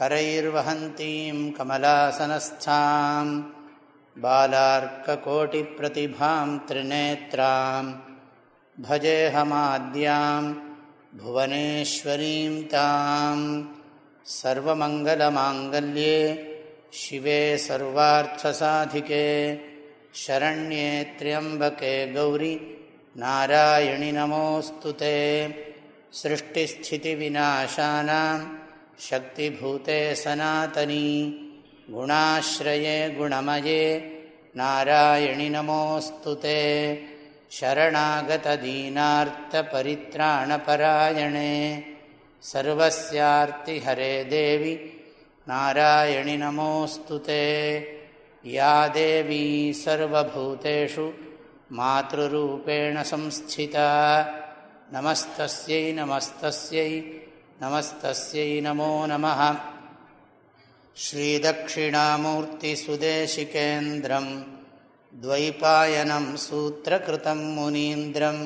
करैर्वहन्तीं कमलासनस्थां बालार्ककोटिप्रतिभां त्रिनेत्रां भजेऽहमाद्यां भुवनेश्वरीं तां। सर्वमङ्गलमाङ्गल्ये शिवे सर्वार्थसाधिके शरण्ये त्र्यम्बके गौरि नारायणि नमोऽस्तु ते। सृष्टिस्थितिविनाशानाम् शक्तिभूते सनातनी गुणाश्रये गुणमये नारायणि नमोऽस्तु ते। शरणागतदीनार्तपरित्राणपरायणे सर्वस्यार्तिहरे देवि नारायणि नमोऽस्तु ते। या देवी सर्वभूतेषु मातृरूपेण संस्थिता। नमस्तस्यै नमस्तस्यै नमस्तस्यै नमो नमः श्रीदक्षिणामूर्तिसुदेशिकेन्द्रं द्वैपायनं सूत्रकृतं मुनीन्द्रं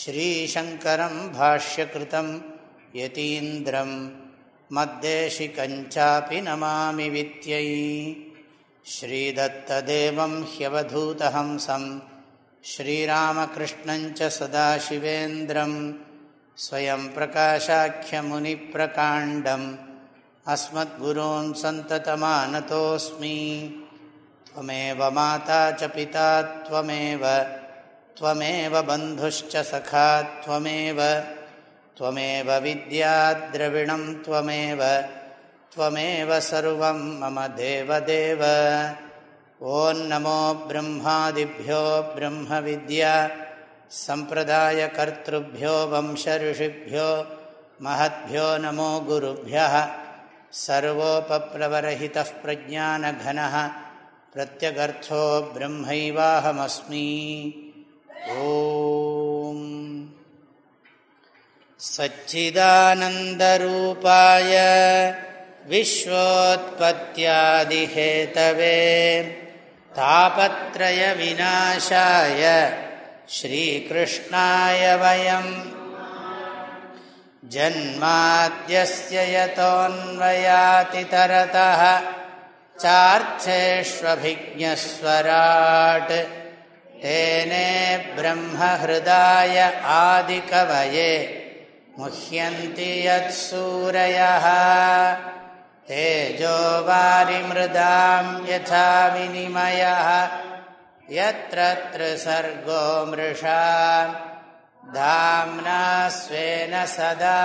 श्रीशङ्करं भाष्यकृतं यतीन्द्रं मद्देशिकञ्चापि नमामि वित्यै श्रीदत्तदेवं ह्यवधूतहंसं श्रीरामकृष्णञ्च सदाशिवेन्द्रम् स्वयं प्रकाशाख्यमुनिप्रकाण्डम् अस्मद्गुरून् सन्ततमानतोऽस्मि त्वमेव माता च पिता त्वमेव त्वमेव बन्धुश्च सखा त्वमेव त्वमेव विद्याद्रविणं त्वमेव त्वमेव सर्वं मम देवदेव ॐ नमो ब्रह्मादिभ्यो ब्रह्मविद्या सम्प्रदायकर्तृभ्यो वंशऋषिभ्यो महद्भ्यो नमो गुरुभ्यः सर्वोपप्लवरहितः प्रज्ञानघनः प्रत्यगर्थो ब्रह्मैवाहमस्मि ॐ सच्चिदानन्दरूपाय विश्वोत्पत्त्यादिहेतवे तापत्रयविनाशाय श्रीकृष्णाय वयम् जन्माद्यस्य यतोऽन्वयातितरतः चार्थेष्वभिज्ञस्वराट् तेने ब्रह्महृदाय आदिकवये मुह्यन्ति यत्सूरयः तेजो वारिमृदां यथा विनिमयः यत्र सर्गो मृषा धाम्ना स्वेन सदा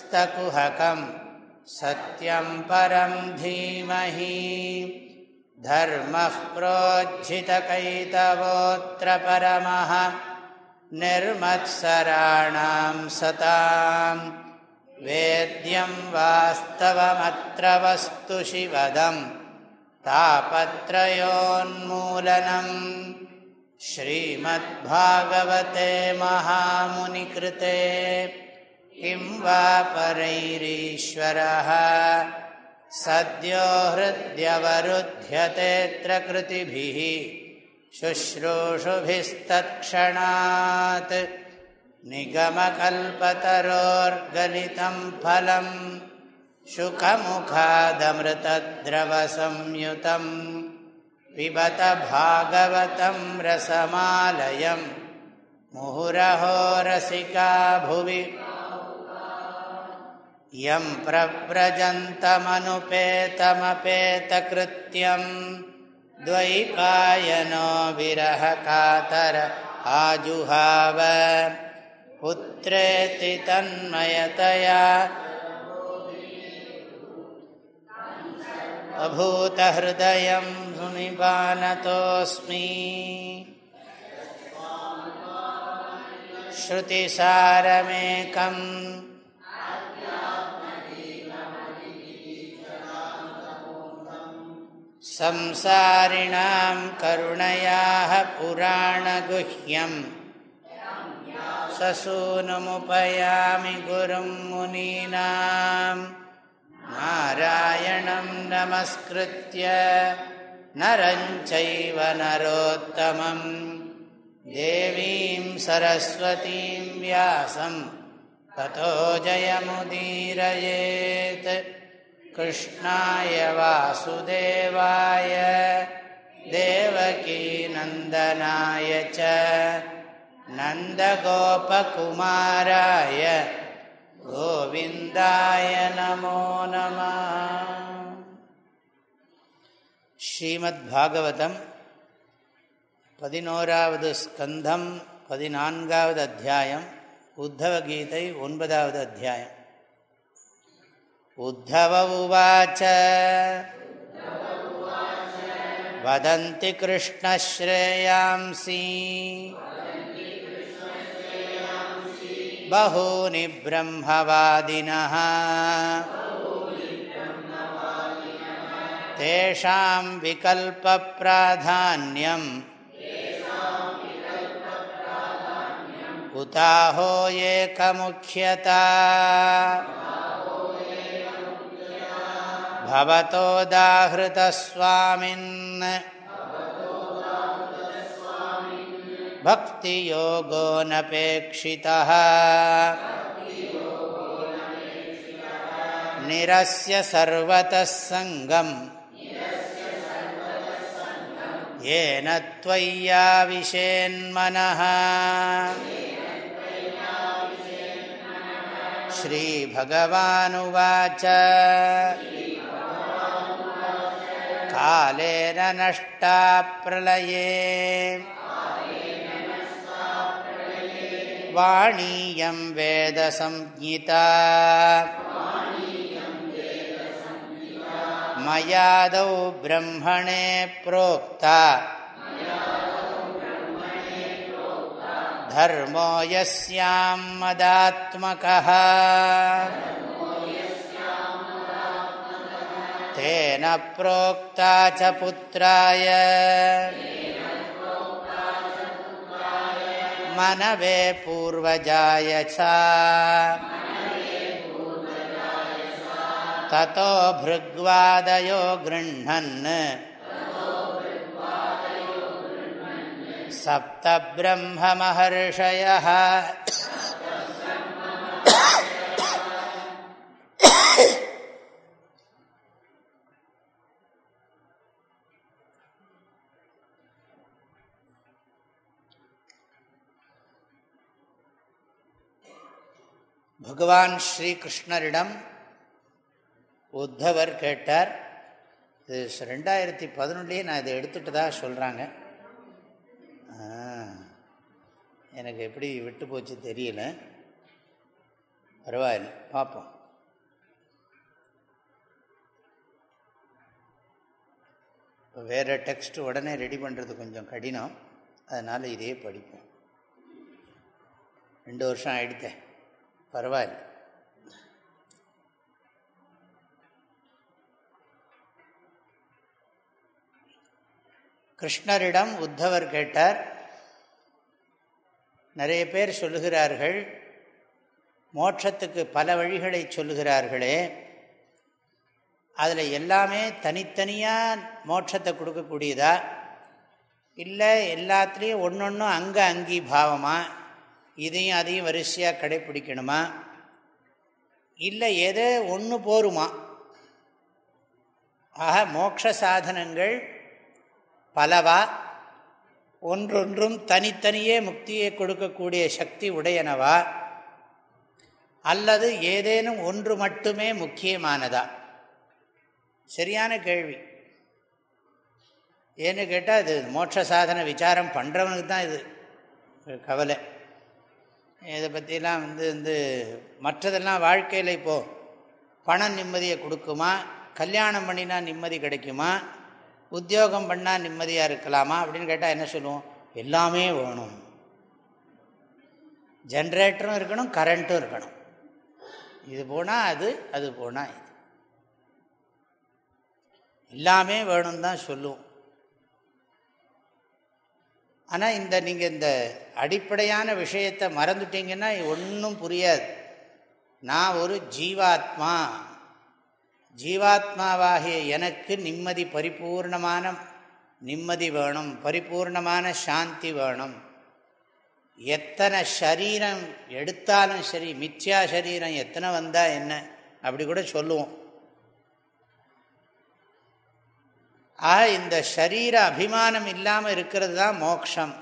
स्तकुहकं सत्यं परं धीमहि धर्मः प्रोज्झितकैतवोऽत्र परमः निर्मत्सराणां सतां वेद्यं वास्तवमत्र वस्तु शिवदम् तापत्रयोन्मूलनम् श्रीमद्भागवते महामुनिकृते किं वा परैरीश्वरः सद्यो हृद्यवरुध्यतेऽत्र कृतिभिः शुश्रूषुभिस्तत्क्षणात् निगमकल्पतरोर्गलितं फलम् शुकमुखादमृतद्रवसंयुतं पिबत भागवतं रसमालयं मुहुरहो रसिका भुवि यं प्रव्रजन्तमनुपेतमपेतकृत्यं द्वैपायनो विरहकातर आजुहाव पुत्रेति तन्मयतया अभूतहृदयं मुनिबानतोऽस्मि श्रुतिसारमेकम् संसारिणां करुणयाः पुराणगुह्यम् ससूनुमुपयामि गुरुं मुनीनां नारायणं नमस्कृत्य नरं चैव नरोत्तमं देवीं सरस्वतीं व्यासं ततो जयमुदीरयेत् कृष्णाय वासुदेवाय देवकीनन्दनाय च नन्दगोपकुमाराय गोविन्दाय नमो नमः श्रीमद्भागवतं पदिनोरावद् स्कन्धं पदिनान्गावद् अध्यायम् उद्धवगीतै ओन्पदावद् अध्यायम् उद्धव उवाच वदन्ति कृष्णश्रेयांसि बहूनि ब्रह्मवादिनः तेषां विकल्पप्राधान्यम् उताहो एकमुख्यता भवतोदाहृतस्वामिन् भक्तियोगो नपेक्षितः निरस्य सर्वतः सङ्गम् येन त्वय्याविशेन्मनः श्रीभगवानुवाच कालेन नष्टा प्रलये वाणीयं वेदसंज्ञिता मयादौ ब्रह्मणे प्रोक्ता धर्मो यस्यां मदात्मकः तेन प्रोक्ता च पुत्राय मनवे पूर्वजाय च ततो भृग्वादयो गृह्णन् सप्तब्रह्ममहर्षयः பகவான் ஸ்ரீகிருஷ்ணரிடம் உத்தவர் கேட்டார். இது ரெண்டாயிரத்தி பதினொன்றுலேயே நான் இதை எடுத்துகிட்டு தான் சொல்கிறாங்க எனக்கு எப்படி விட்டு போச்சு தெரியல. பரவாயில்ல பார்ப்போம் இப்போ வேறு டெக்ஸ்ட் உடனே ரெடி பண்ணுறது கொஞ்சம் கடினம். அதனால் இதே படிப்போம். ரெண்டு வருஷம் ஆகிடுத்தேன் பரவாயில்ல. கிருஷ்ணரிடம் உத்தவர் கேட்டார் நிறைய பேர் சொல்லுகிறார்கள் மோட்சத்துக்கு பல வழிகளை சொல்லுகிறார்களே அதில் எல்லாமே தனித்தனியாக மோட்சத்தை கொடுக்கக்கூடியதா? இல்லை எல்லாத்துலேயும் ஒன்று ஒன்றும் அங்கே அங்கி பாவமாக இதையும் அதையும் வரிசையாக கடைப்பிடிக்கணுமா? இல்லை எதை ஒன்று போருமா? ஆக மோட்ச சாதனங்கள் பலவா? ஒன்றொன்றும் தனித்தனியே முக்தியை கொடுக்கக்கூடிய சக்தி உடையனவா? அல்லது ஏதேனும் ஒன்று மட்டுமே முக்கியமானதா? சரியான கேள்வி. ஏன்னு கேட்டால் இது மோட்ச சாதன விசாரம் பண்ணுறவனுக்கு தான் இது கவலை. இதை பற்றிலாம் வந்து வந்து மற்றதெல்லாம் வாழ்க்கையில் இப்போது பணம் நிம்மதியை கொடுக்குமா? கல்யாணம் பண்ணினா நிம்மதி கிடைக்குமா? உத்தியோகம் பண்ணால் நிம்மதியாக இருக்கலாமா? அப்படின்னு கேட்டால் என்ன சொல்லுவோம்? எல்லாமே வேணும். ஜென்ரேட்டரும் இருக்கணும் கரண்ட்டும் இருக்கணும். இது போனால் அது அது போனால் இது. எல்லாமே வேணும்னு தான் சொல்லுவோம். ஆனால் இந்த நீங்கள் இந்த அடிப்படையான விஷயத்தை மறந்துட்டீங்கன்னா ஒன்றும் புரியாது. நான் ஒரு ஜீவாத்மா. ஜீவாத்மாவாகிய எனக்கு நிம்மதி பரிபூர்ணமான நிம்மதி வேணும் பரிபூர்ணமான சாந்தி வேணும். எத்தனை சரீரம் எடுத்தாலும் சரி மித்யா சரீரம் எத்தனை வந்தால் என்ன? அப்படி கூட சொல்லுவோம். ஆக இந்த ஷரீர அபிமானம் இல்லாமல் இருக்கிறது தான் மோக்ஷம்.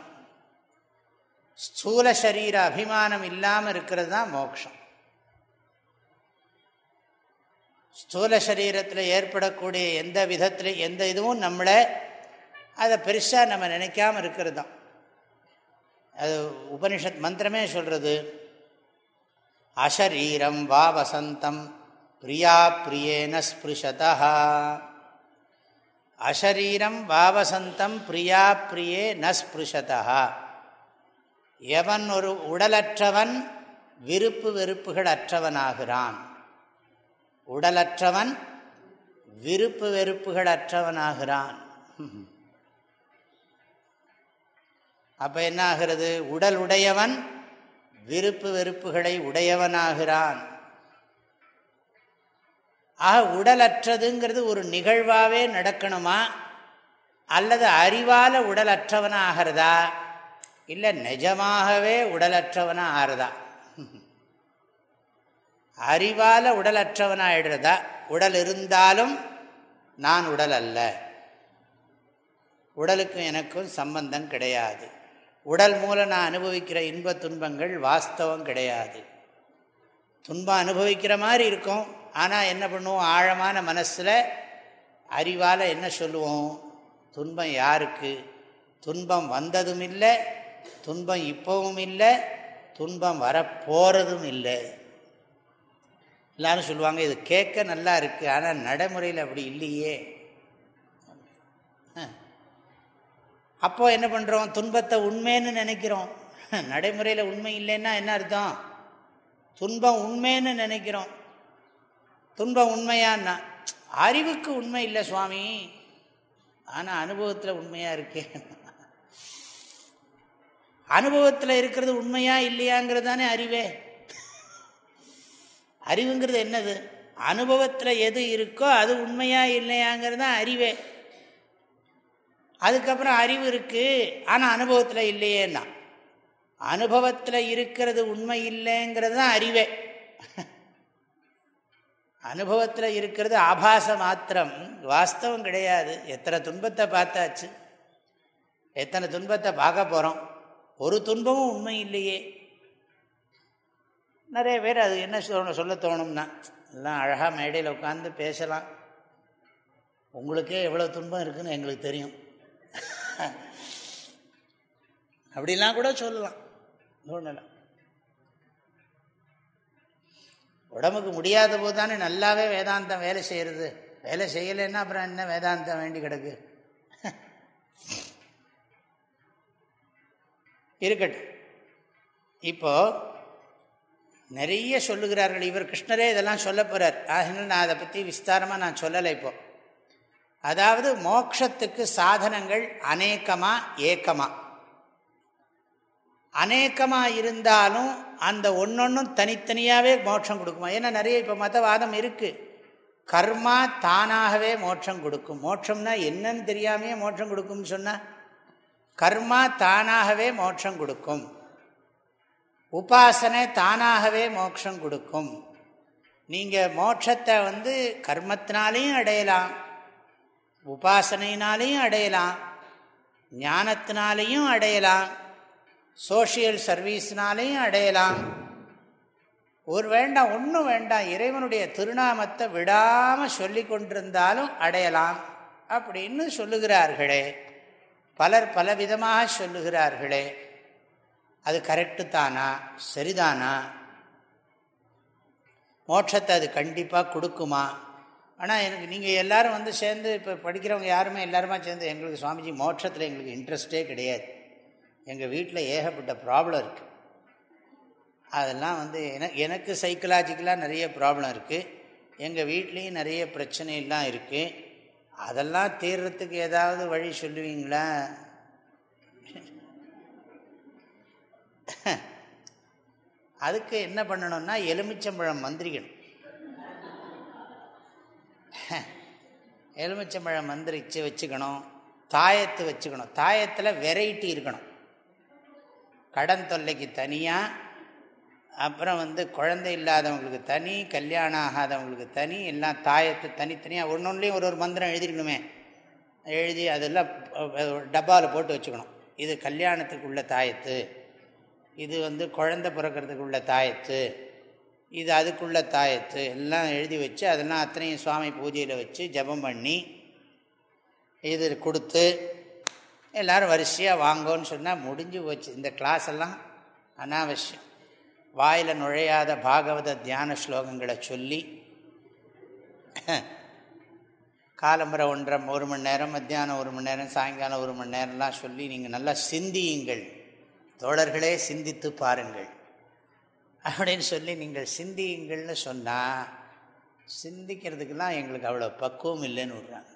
ஸ்தூல சரீர அபிமானம் இல்லாமல் இருக்கிறது தான் மோக்ஷம். ஸ்தூல சரீரத்தில் ஏற்படக்கூடிய எந்த விதத்தில் எந்த இதுவும் நம்மளை அதை பெருசாக நம்ம நினைக்காமல் இருக்கிறது தான் அது உபனிஷத் மந்திரமே சொல்கிறது அஷரீரம் வா வசந்தம் பிரியா பிரியேன ஸ்பிருஷதா அஷரீரம் வாவசந்தம் பிரியா பிரியே நஸ்பிருஷதா எவன் ஒரு உடலற்றவன் விருப்பு வெறுப்புகள் அற்றவனாகிறான். உடலற்றவன் விருப்பு வெறுப்புகள் அற்றவனாகிறான். அப்போ என்ன ஆகிறது? உடல் உடையவன் விருப்பு வெறுப்புகளை உடையவனாகிறான். ஆக உடலற்றதுங்கிறது ஒரு நிகழ்வாகவே நடக்கணுமா? அல்லது அறிவால் உடலற்றவனாக ஆகிறதா இல்லை நிஜமாகவே உடலற்றவனாக ஆகிறதா அறிவால் உடலற்றவனாகிடுறதா உடல் இருந்தாலும் நான் உடல் அல்ல உடலுக்கும் எனக்கும் சம்பந்தம் கிடையாது. உடல் மூலம் நான் அனுபவிக்கிற இன்ப துன்பங்கள் வாஸ்தவம் கிடையாது. துன்பம் அனுபவிக்கிற மாதிரி இருக்கும். ஆனால் என்ன பண்ணுவோம்? ஆழமான மனசில் அறிவால் என்ன சொல்லுவோம்? துன்பம் யாருக்கு? துன்பம் வந்ததும் இல்லை துன்பம் இப்போவும் இல்லை துன்பம் வரப்போகிறதும் இல்லை. எல்லாரும் சொல்லுவாங்க இது கேட்க நல்லா இருக்குது ஆனால் நடைமுறையில் அப்படி இல்லையே. அப்போது என்ன பண்ணுறோம் துன்பத்தை உண்மைன்னு நினைக்கிறோம். நடைமுறையில் உண்மை இல்லைன்னா என்ன அர்த்தம்? துன்பம் உண்மைன்னு நினைக்கிறோம். துன்பம் உண்மையான்னா அறிவுக்கு உண்மை இல்லை சுவாமி. ஆனால் அனுபவத்தில் உண்மையாக இருக்கேன் அனுபவத்தில் இருக்கிறது உண்மையா இல்லையாங்கிறது தானே அறிவே. அறிவுங்கிறது என்னது? அனுபவத்தில் எது இருக்கோ அது உண்மையா இல்லையாங்கிறது தான் அறிவே. அதுக்கப்புறம் அறிவு இருக்குது ஆனால் அனுபவத்தில் இல்லையேன்னா. அனுபவத்தில் இருக்கிறது உண்மை இல்லைங்கிறது தான் அறிவே. அனுபவத்தில் இருக்கிறது ஆபாச மாத்திரம். வாஸ்தவம் கிடையாது. எத்தனை துன்பத்தை பார்த்தாச்சு. எத்தனை துன்பத்தை பார்க்க போகிறோம் ஒரு துன்பமும் உண்மை இல்லையே. நிறைய பேர் அது என்ன சொல்ல சொல்ல தோணும்னா எல்லாம் அழகாக மேடையில் உட்காந்து பேசலாம். உங்களுக்கே எவ்வளோ துன்பம் இருக்குதுன்னு எங்களுக்கு தெரியும். அப்படிலாம் கூட சொல்லலாம். ஒன்றும் உடம்புக்கு முடியாத போது தானே நல்லாவே வேதாந்தம் வேலை செய்கிறது வேலை செய்யலைன்னா அப்புறம் என்ன வேதாந்தம் வேண்டி கிடக்கு? இருக்கட்டும். இப்போ நிறைய சொல்லுகிறார்கள். இவர் கிருஷ்ணரே இதெல்லாம் சொல்ல போகிறார் ஆகினால் நான் அதை பற்றி விஸ்தாரமாக நான் சொல்லலை இப்போ. அதாவது மோக்ஷத்துக்கு சாதனங்கள் அநேக்கமாக ஏக்கமாக அநேக்கமாக இருந்தாலும் அந்த ஒன்றொன்றும் தனித்தனியாகவே மோட்சம் கொடுக்குமா? ஏன்னா நிறைய இப்போ மதவாதம் இருக்குது கர்மா தானாகவே மோட்சம் கொடுக்கும். மோட்சம்னா என்னன்னு தெரியாமையே மோட்சம் கொடுக்கும்னு சொன்னால் கர்மா தானாகவே மோட்சம் கொடுக்கும். உபாசனை தானாகவே மோட்சம் கொடுக்கும். நீங்கள் மோட்சத்தை வந்து கர்மத்தினாலேயும் அடையலாம். உபாசனையினாலேயும் அடையலாம். ஞானத்தினாலேயும் அடையலாம். சோஷியல் சர்வீஸ்னாலையும் அடையலாம். ஒரு வேண்டாம் ஒன்றும் வேண்டாம் இறைவனுடைய திருநாமத்தை விடாமல் சொல்லி கொண்டிருந்தாலும் அடையலாம். அப்படின்னு சொல்லுகிறார்களே. பலர் பலவிதமாக சொல்லுகிறார்களே. அது கரெக்டு தானா? சரிதானா? மோட்சத்தை அது கண்டிப்பாக கொடுக்குமா? ஆனால் எனக்கு நீங்கள் எல்லோரும் வந்து சேர்ந்து இப்போ படிக்கிறவங்க யாருமே எல்லாருமா சேர்ந்து எங்களுக்கு சுவாமிஜி மோட்சத்தில் எங்களுக்கு இன்ட்ரெஸ்டே கிடையாது. எங்கள் வீட்டில் ஏகப்பட்ட ப்ராப்ளம் இருக்குது அதெல்லாம் வந்து எனக்கு எனக்கு சைக்கலாஜிக்கலாக நிறைய ப்ராப்ளம் இருக்குது எங்கள் வீட்லேயும் நிறைய பிரச்சனைலாம் இருக்குது அதெல்லாம் தீர்றதுக்கு ஏதாவது வழி சொல்லுவீங்களா? அதுக்கு என்ன பண்ணணும்னா எலுமிச்சம்பழம் மந்திரிக்கணும். எலுமிச்சம்பழம் மந்திரிச்சு வச்சுக்கணும். தாயத்து வச்சுக்கணும். தாயத்தில் வெரைட்டி இருக்கணும். கடன் தொல்லைக்கு தனியாக அப்புறம் வந்து குழந்தை இல்லாதவங்களுக்கு தனி கல்யாணம் ஆகாதவங்களுக்கு தனி எல்லாம் தாயத்து தனித்தனியாக ஒன்று ஒன்றுலேயும் ஒரு ஒரு மந்திரம் எழுதிக்கணுமே எழுதி அதெல்லாம் டப்பாவில் போட்டு வச்சுக்கணும். இது கல்யாணத்துக்கு உள்ள தாயத்து இது வந்து குழந்தை பிறக்கிறதுக்கு உள்ள தாயத்து இது அதுக்குள்ள தாயத்து எல்லாம் எழுதி வச்சு அதெல்லாம் அத்தனையும் சுவாமி பூஜையில் வச்சு ஜபம் பண்ணி இது கொடுத்து எல்லோரும் வரிசையாக வாங்கோன்னு சொன்னால் முடிஞ்சு போச்சு. இந்த கிளாஸ் எல்லாம் அனாவசியம். வாயில் நுழையாத பாகவத தியான ஸ்லோகங்களை சொல்லி காலம்பரை ஒன்றரை ஒரு மணி நேரம் மத்தியானம் ஒரு மணி நேரம் சாயங்காலம் ஒரு மணி நேரம்லாம் சொல்லி நீங்கள் நல்லா சிந்தியுங்கள். தோழர்களே சிந்தித்து பாருங்கள். அப்படின்னு சொல்லி நீங்கள் சிந்தியுங்கள்னு சொன்னால் சிந்திக்கிறதுக்கெல்லாம் எங்களுக்கு அவ்வளோ பக்குவம் இல்லைன்னு விட்றாங்க.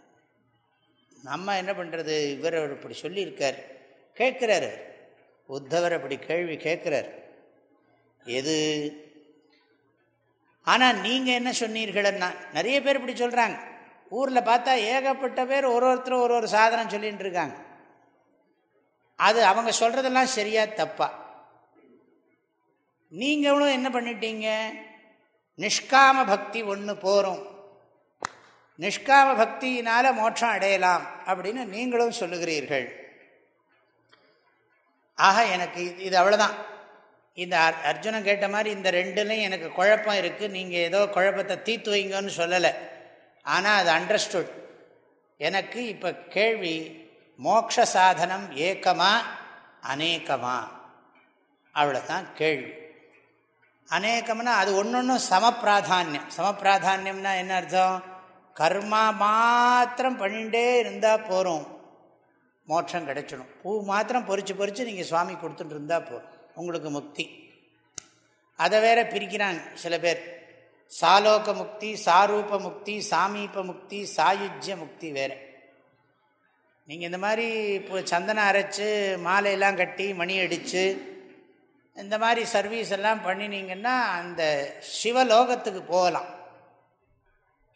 நம்ம என்ன பண்ணுறது இவர் இப்படி சொல்லியிருக்கார். கேட்குறாரு உத்தவர் அப்படி கேள்வி கேட்குறார். எது? ஆனால் நீங்கள் என்ன சொன்னீர்கள்னா நிறைய பேர் இப்படி சொல்கிறாங்க ஊரில் பார்த்தா ஏகப்பட்ட பேர் ஒரு ஒருத்தர் ஒரு ஒரு சாதனம் சொல்லிகிட்டு இருக்காங்க. அது அவங்க சொல்கிறதெல்லாம் சரியாக தப்பா? நீங்களும் என்ன பண்ணிட்டீங்க? நிஷ்காம பக்தி ஒன்று போகிறோம் நிஷ்காம பக்தியினால் மோட்சம் அடையலாம் அப்படின்னு நீங்களும் சொல்லுகிறீர்கள். ஆக எனக்கு இது அவ்வளோதான் இந்த அர்ஜுனன் கேட்ட மாதிரி இந்த ரெண்டுலையும் எனக்கு குழப்பம் இருக்குது நீங்கள் ஏதோ குழப்பத்தை தீத்து வைங்கன்னு சொல்லலை. ஆனால் அது அண்டர்ஸ்டுட் எனக்கு இப்போ கேள்வி மோக்ஷ சாதனம் ஏக்கமா அநேகமா? அவ்வளோதான் கேள்வி. அநேகம்னா அது ஒன்று ஒன்றும் சமப்பிராதானியம். சமப்பிராதானியம்னா என்ன அர்த்தம்? கர்மா மாத்திரம் பண்ணிகிட்டே இருந்தால் போகிறோம் மோட்சம் கிடைச்சிடும். பூ மாத்திரம் பொறிச்சு பொறிச்சு நீங்கள் சுவாமி கொடுத்துட்டு இருந்தால் போதும். உங்களுக்கு முக்தி. அதை வேற பிரிக்கிறாங்க சில பேர். சாலோக முக்தி சாரூப முக்தி சாமீப முக்தி சாயுஜ்ய முக்தி வேறு. நீங்கள் இந்த மாதிரி இப்போ சந்தனம் அரைச்சி மாலையெல்லாம் கட்டி மணி அடித்து இந்த மாதிரி சர்வீஸ் எல்லாம் பண்ணினீங்கன்னா அந்த சிவலோகத்துக்கு போகலாம்.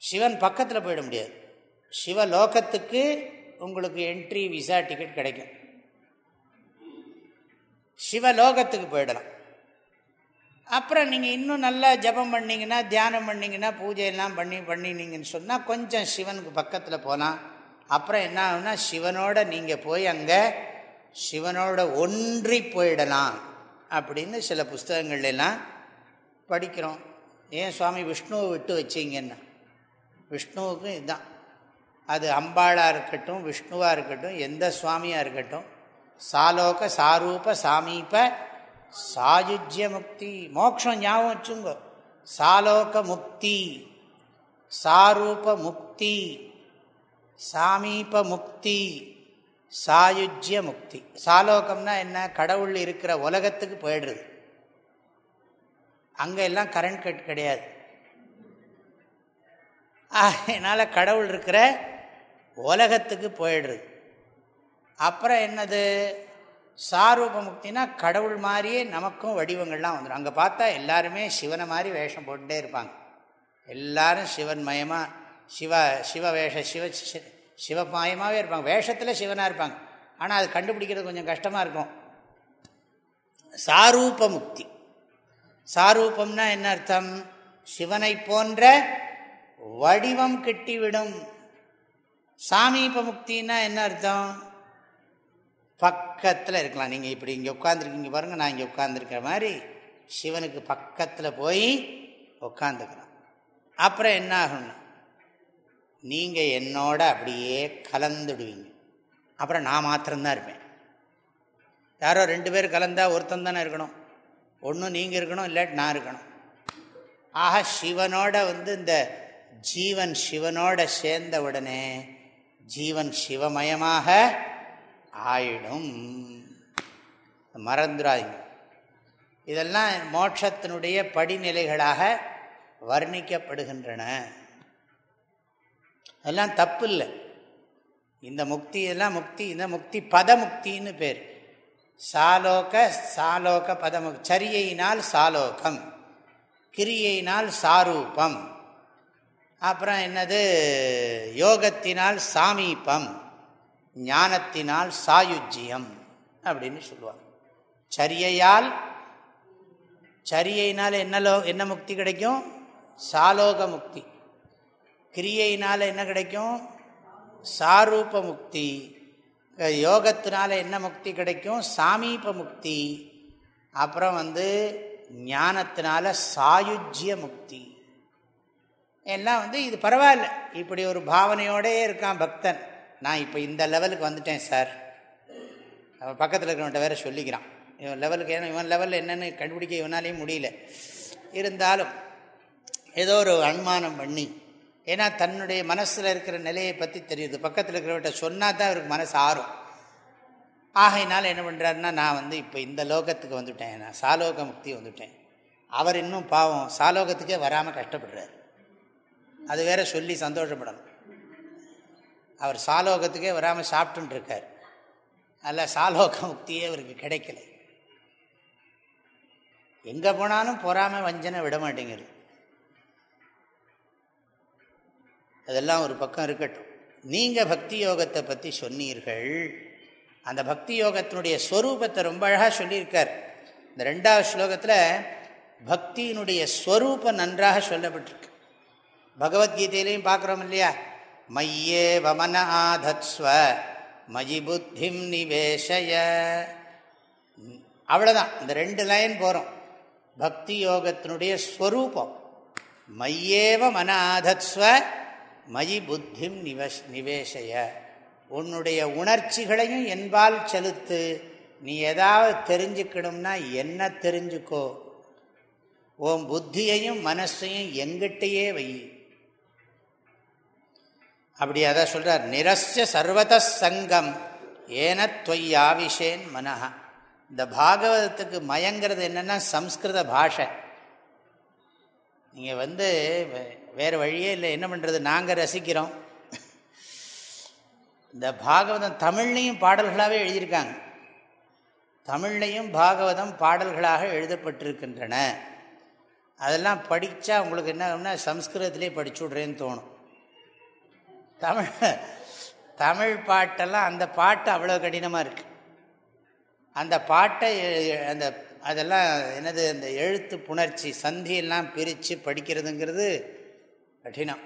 சிவன் பக்கத்தில் போயிட முடியாது. சிவலோகத்துக்கு உங்களுக்கு என்ட்ரி விசா டிக்கெட் கிடைக்கும். சிவலோகத்துக்கு போயிடலாம். அப்புறம் நீங்கள் இன்னும் நல்லா ஜபம் பண்ணிங்கன்னா தியானம் பண்ணிங்கன்னா பூஜையெல்லாம் பண்ணி பண்ணினீங்கன்னு சொன்னால் கொஞ்சம் சிவனுக்கு பக்கத்தில் போகலாம் அப்புறம் என்ன ஆகுனா சிவனோட நீங்கள் போய் அங்கே சிவனோட ஒன்றி போயிடலாம் அப்படின்னு சில புஸ்தகங்கள்லாம் படிக்கிறோம். ஏன் சுவாமி விஷ்ணுவை விட்டு வச்சிங்கன்னா விஷ்ணுவுக்கும் இதுதான். அது அம்பாளாக இருக்கட்டும் விஷ்ணுவாக இருக்கட்டும் எந்த சுவாமியாக இருக்கட்டும் சாலோக சாரூப சாமீப சாயுஜ்ய முக்தி. மோக்ஷம் ஞாபகம் வச்சுங்க. சாலோக முக்தி சாரூப முக்தி சாமீப முக்தி சாயுஜ்ய முக்தி. சாலோகம்னா என்ன? கடவுள் இருக்கிற உலகத்துக்கு போயிடுறது. அங்கே எல்லாம் கரண்ட் கட் கிடையாது. அதனால் கடவுள் இருக்கிற உலகத்துக்கு போயிடுது. அப்புறம் என்னது? சாரூப முக்தினா கடவுள் மாதிரியே நமக்கும் வடிவங்கள்லாம் வந்துடும் அங்கே பார்த்தா எல்லாருமே சிவனை மாதிரி வேஷம் போட்டுகிட்டே இருப்பாங்க. எல்லாரும் சிவன் மயமாக சிவ சிவ வேஷ சிவ சிவமாயமாகவே இருப்பாங்க. வேஷத்தில் சிவனாக இருப்பாங்க. ஆனால் அது கண்டுபிடிக்கிறது கொஞ்சம் கஷ்டமாக இருக்கும். சாரூப முக்தி சாரூபம்னா என்ன அர்த்தம்? சிவனை போன்ற வடிவம் கிட்டிவிடும். சாமீப முக்தின்னா என்ன அர்த்தம்? பக்கத்தில் இருக்கலாம். நீங்கள் இப்படி இங்கே உட்காந்துருக்கீங்க பாருங்கள் நான் இங்கே உட்காந்துருக்கிற மாதிரி சிவனுக்கு பக்கத்தில் போய் உட்காந்துக்கலாம் அப்புறம் என்ன ஆகணும் நீங்கள் என்னோட அப்படியே கலந்துடுவீங்க. அப்புறம் நான் மாத்திரம்தான் இருப்பேன். யாரோ ரெண்டு பேர் கலந்தால் ஒருத்தன் தானே இருக்கணும். ஒன்றும் நீங்கள் இருக்கணும் இல்லாட்டி நான் இருக்கணும். ஆக சிவனோட வந்து இந்த ஜீவன் சிவனோட சேர்ந்த உடனே ஜீவன் சிவமயமாக ஆயிடும். மறந்துடாதீங்க. இதெல்லாம் மோட்சத்தினுடைய படிநிலைகளாக வர்ணிக்கப்படுகின்றன. அதெல்லாம் தப்பு இல்லை இந்த முக்தி எல்லாம் முக்தி இந்த முக்தி பதமுக்தின்னு பேர். சாலோக சாலோக பதமுக் சரியினால் சாலோகம் கிரியையினால் சாரூபம். அப்புறம் என்னது? யோகத்தினால் சாமீபம் ஞானத்தினால் சாயுஜ்யம் அப்படின்னு சொல்லுவாங்க. சரியையால் சரியைனால் என்ன லோ என்ன முக்தி கிடைக்கும்? சாலோக முக்தி. கிரியையினால் என்ன கிடைக்கும்? சாரூப முக்தி. யோகத்தினால என்ன முக்தி கிடைக்கும்? சாமீப முக்தி. அப்புறம் வந்து ஞானத்தினால சாயுஜ்ய முக்தி. எல்லாம் வந்து இது பரவாயில்ல. இப்படி ஒரு பாவனையோடே இருக்கான் பக்தன். நான் இப்போ இந்த லெவலுக்கு வந்துட்டேன் சார் அவன் பக்கத்தில் இருக்கிறவன்ட்ட வேற சொல்லிக்கிறான். இவன் லெவலுக்கு ஏன்னா இவன் லெவலில் என்னென்னு கண்டுபிடிக்க இவனாலேயும் முடியல. இருந்தாலும் ஏதோ ஒரு அனுமானம் பண்ணி ஏன்னா தன்னுடைய மனசில் இருக்கிற நிலையை பற்றி தெரியுது. பக்கத்தில் இருக்கிறவட்ட சொன்னால் தான் அவருக்கு மனசு ஆறும். ஆகையினால என்ன பண்ணுறாருன்னா நான் வந்து இப்போ இந்த லோகத்துக்கு வந்துவிட்டேன் நான் சாலோக முக்தி வந்துவிட்டேன் அவர் இன்னும் பாவம் சாலோகத்துக்கே வராமல் கஷ்டப்படுறார். அது வேற சொல்லி சந்தோஷப்படணும். அவர் சாலோகத்துக்கே வராமல் சாப்பிட்டுருக்கார் அதில் சாலோக முக்தியே அவருக்கு கிடைக்கல. எங்கே போனாலும் பொறாமல் வஞ்சனை விட மாட்டேங்குது. அதெல்லாம் ஒரு பக்கம் இருக்கட்டும். நீங்கள் பக்தி யோகத்தை பற்றி சொன்னீர்கள். அந்த பக்தி யோகத்தினுடைய ஸ்வரூபத்தை ரொம்ப அழகாக சொல்லியிருக்கார். இந்த ரெண்டாவது ஸ்லோகத்தில் பக்தியினுடைய ஸ்வரூபம் நன்றாக சொல்லப்பட்டிருக்கு. பகவத்கீதையிலையும் பார்க்குறோம் இல்லையா? மையே வமன ஆதத்ஸ்வ மயி புத்திம் நிவேஷய. அவ்வளோதான் இந்த ரெண்டு லைன் போகிறோம் பக்தி யோகத்தினுடைய ஸ்வரூபம். மையேவ மன ஆதத்ஸ்வ மயி புத்திம் நிவஷ் நிவேஷய. உன்னுடைய உணர்ச்சிகளையும் என்பால் செலுத்து. நீ ஏதாவது தெரிஞ்சுக்கணும்னா என்ன தெரிஞ்சுக்கோ? உன் புத்தியையும் மனசையும் எங்கிட்டையே வை. அப்படி அதான் சொல்கிறார் நிரஸ்ய சர்வத சங்கம். ஏன தொய்யாவிஷேன் மனஹா. இந்த பாகவதத்துக்கு மயங்கிறது என்னென்னா சம்ஸ்கிருத பாஷை. நீங்கள் வந்து வேறு வழியே இல்லை. என்ன பண்ணுறது நாங்கள் ரசிக்கிறோம். இந்த பாகவதம் தமிழ்லையும் பாடல்களாகவே எழுதியிருக்காங்க. தமிழ்லையும் பாகவதம் பாடல்களாக எழுதப்பட்டிருக்கின்றன. அதெல்லாம் படித்தா உங்களுக்கு என்ன ஆகும்னா சம்ஸ்கிருதத்திலே படிச்சு விட்றேன்னு தோணும். தமிழ் தமிழ் பாட்டெல்லாம் அந்த பாட்டு அவ்வளோ கடினமாக இருக்குது அந்த பாட்டை அந்த அதெல்லாம் என்னது அந்த எழுத்து புணர்ச்சி சந்தியெல்லாம் பிரித்து படிக்கிறதுங்கிறது கடினம்.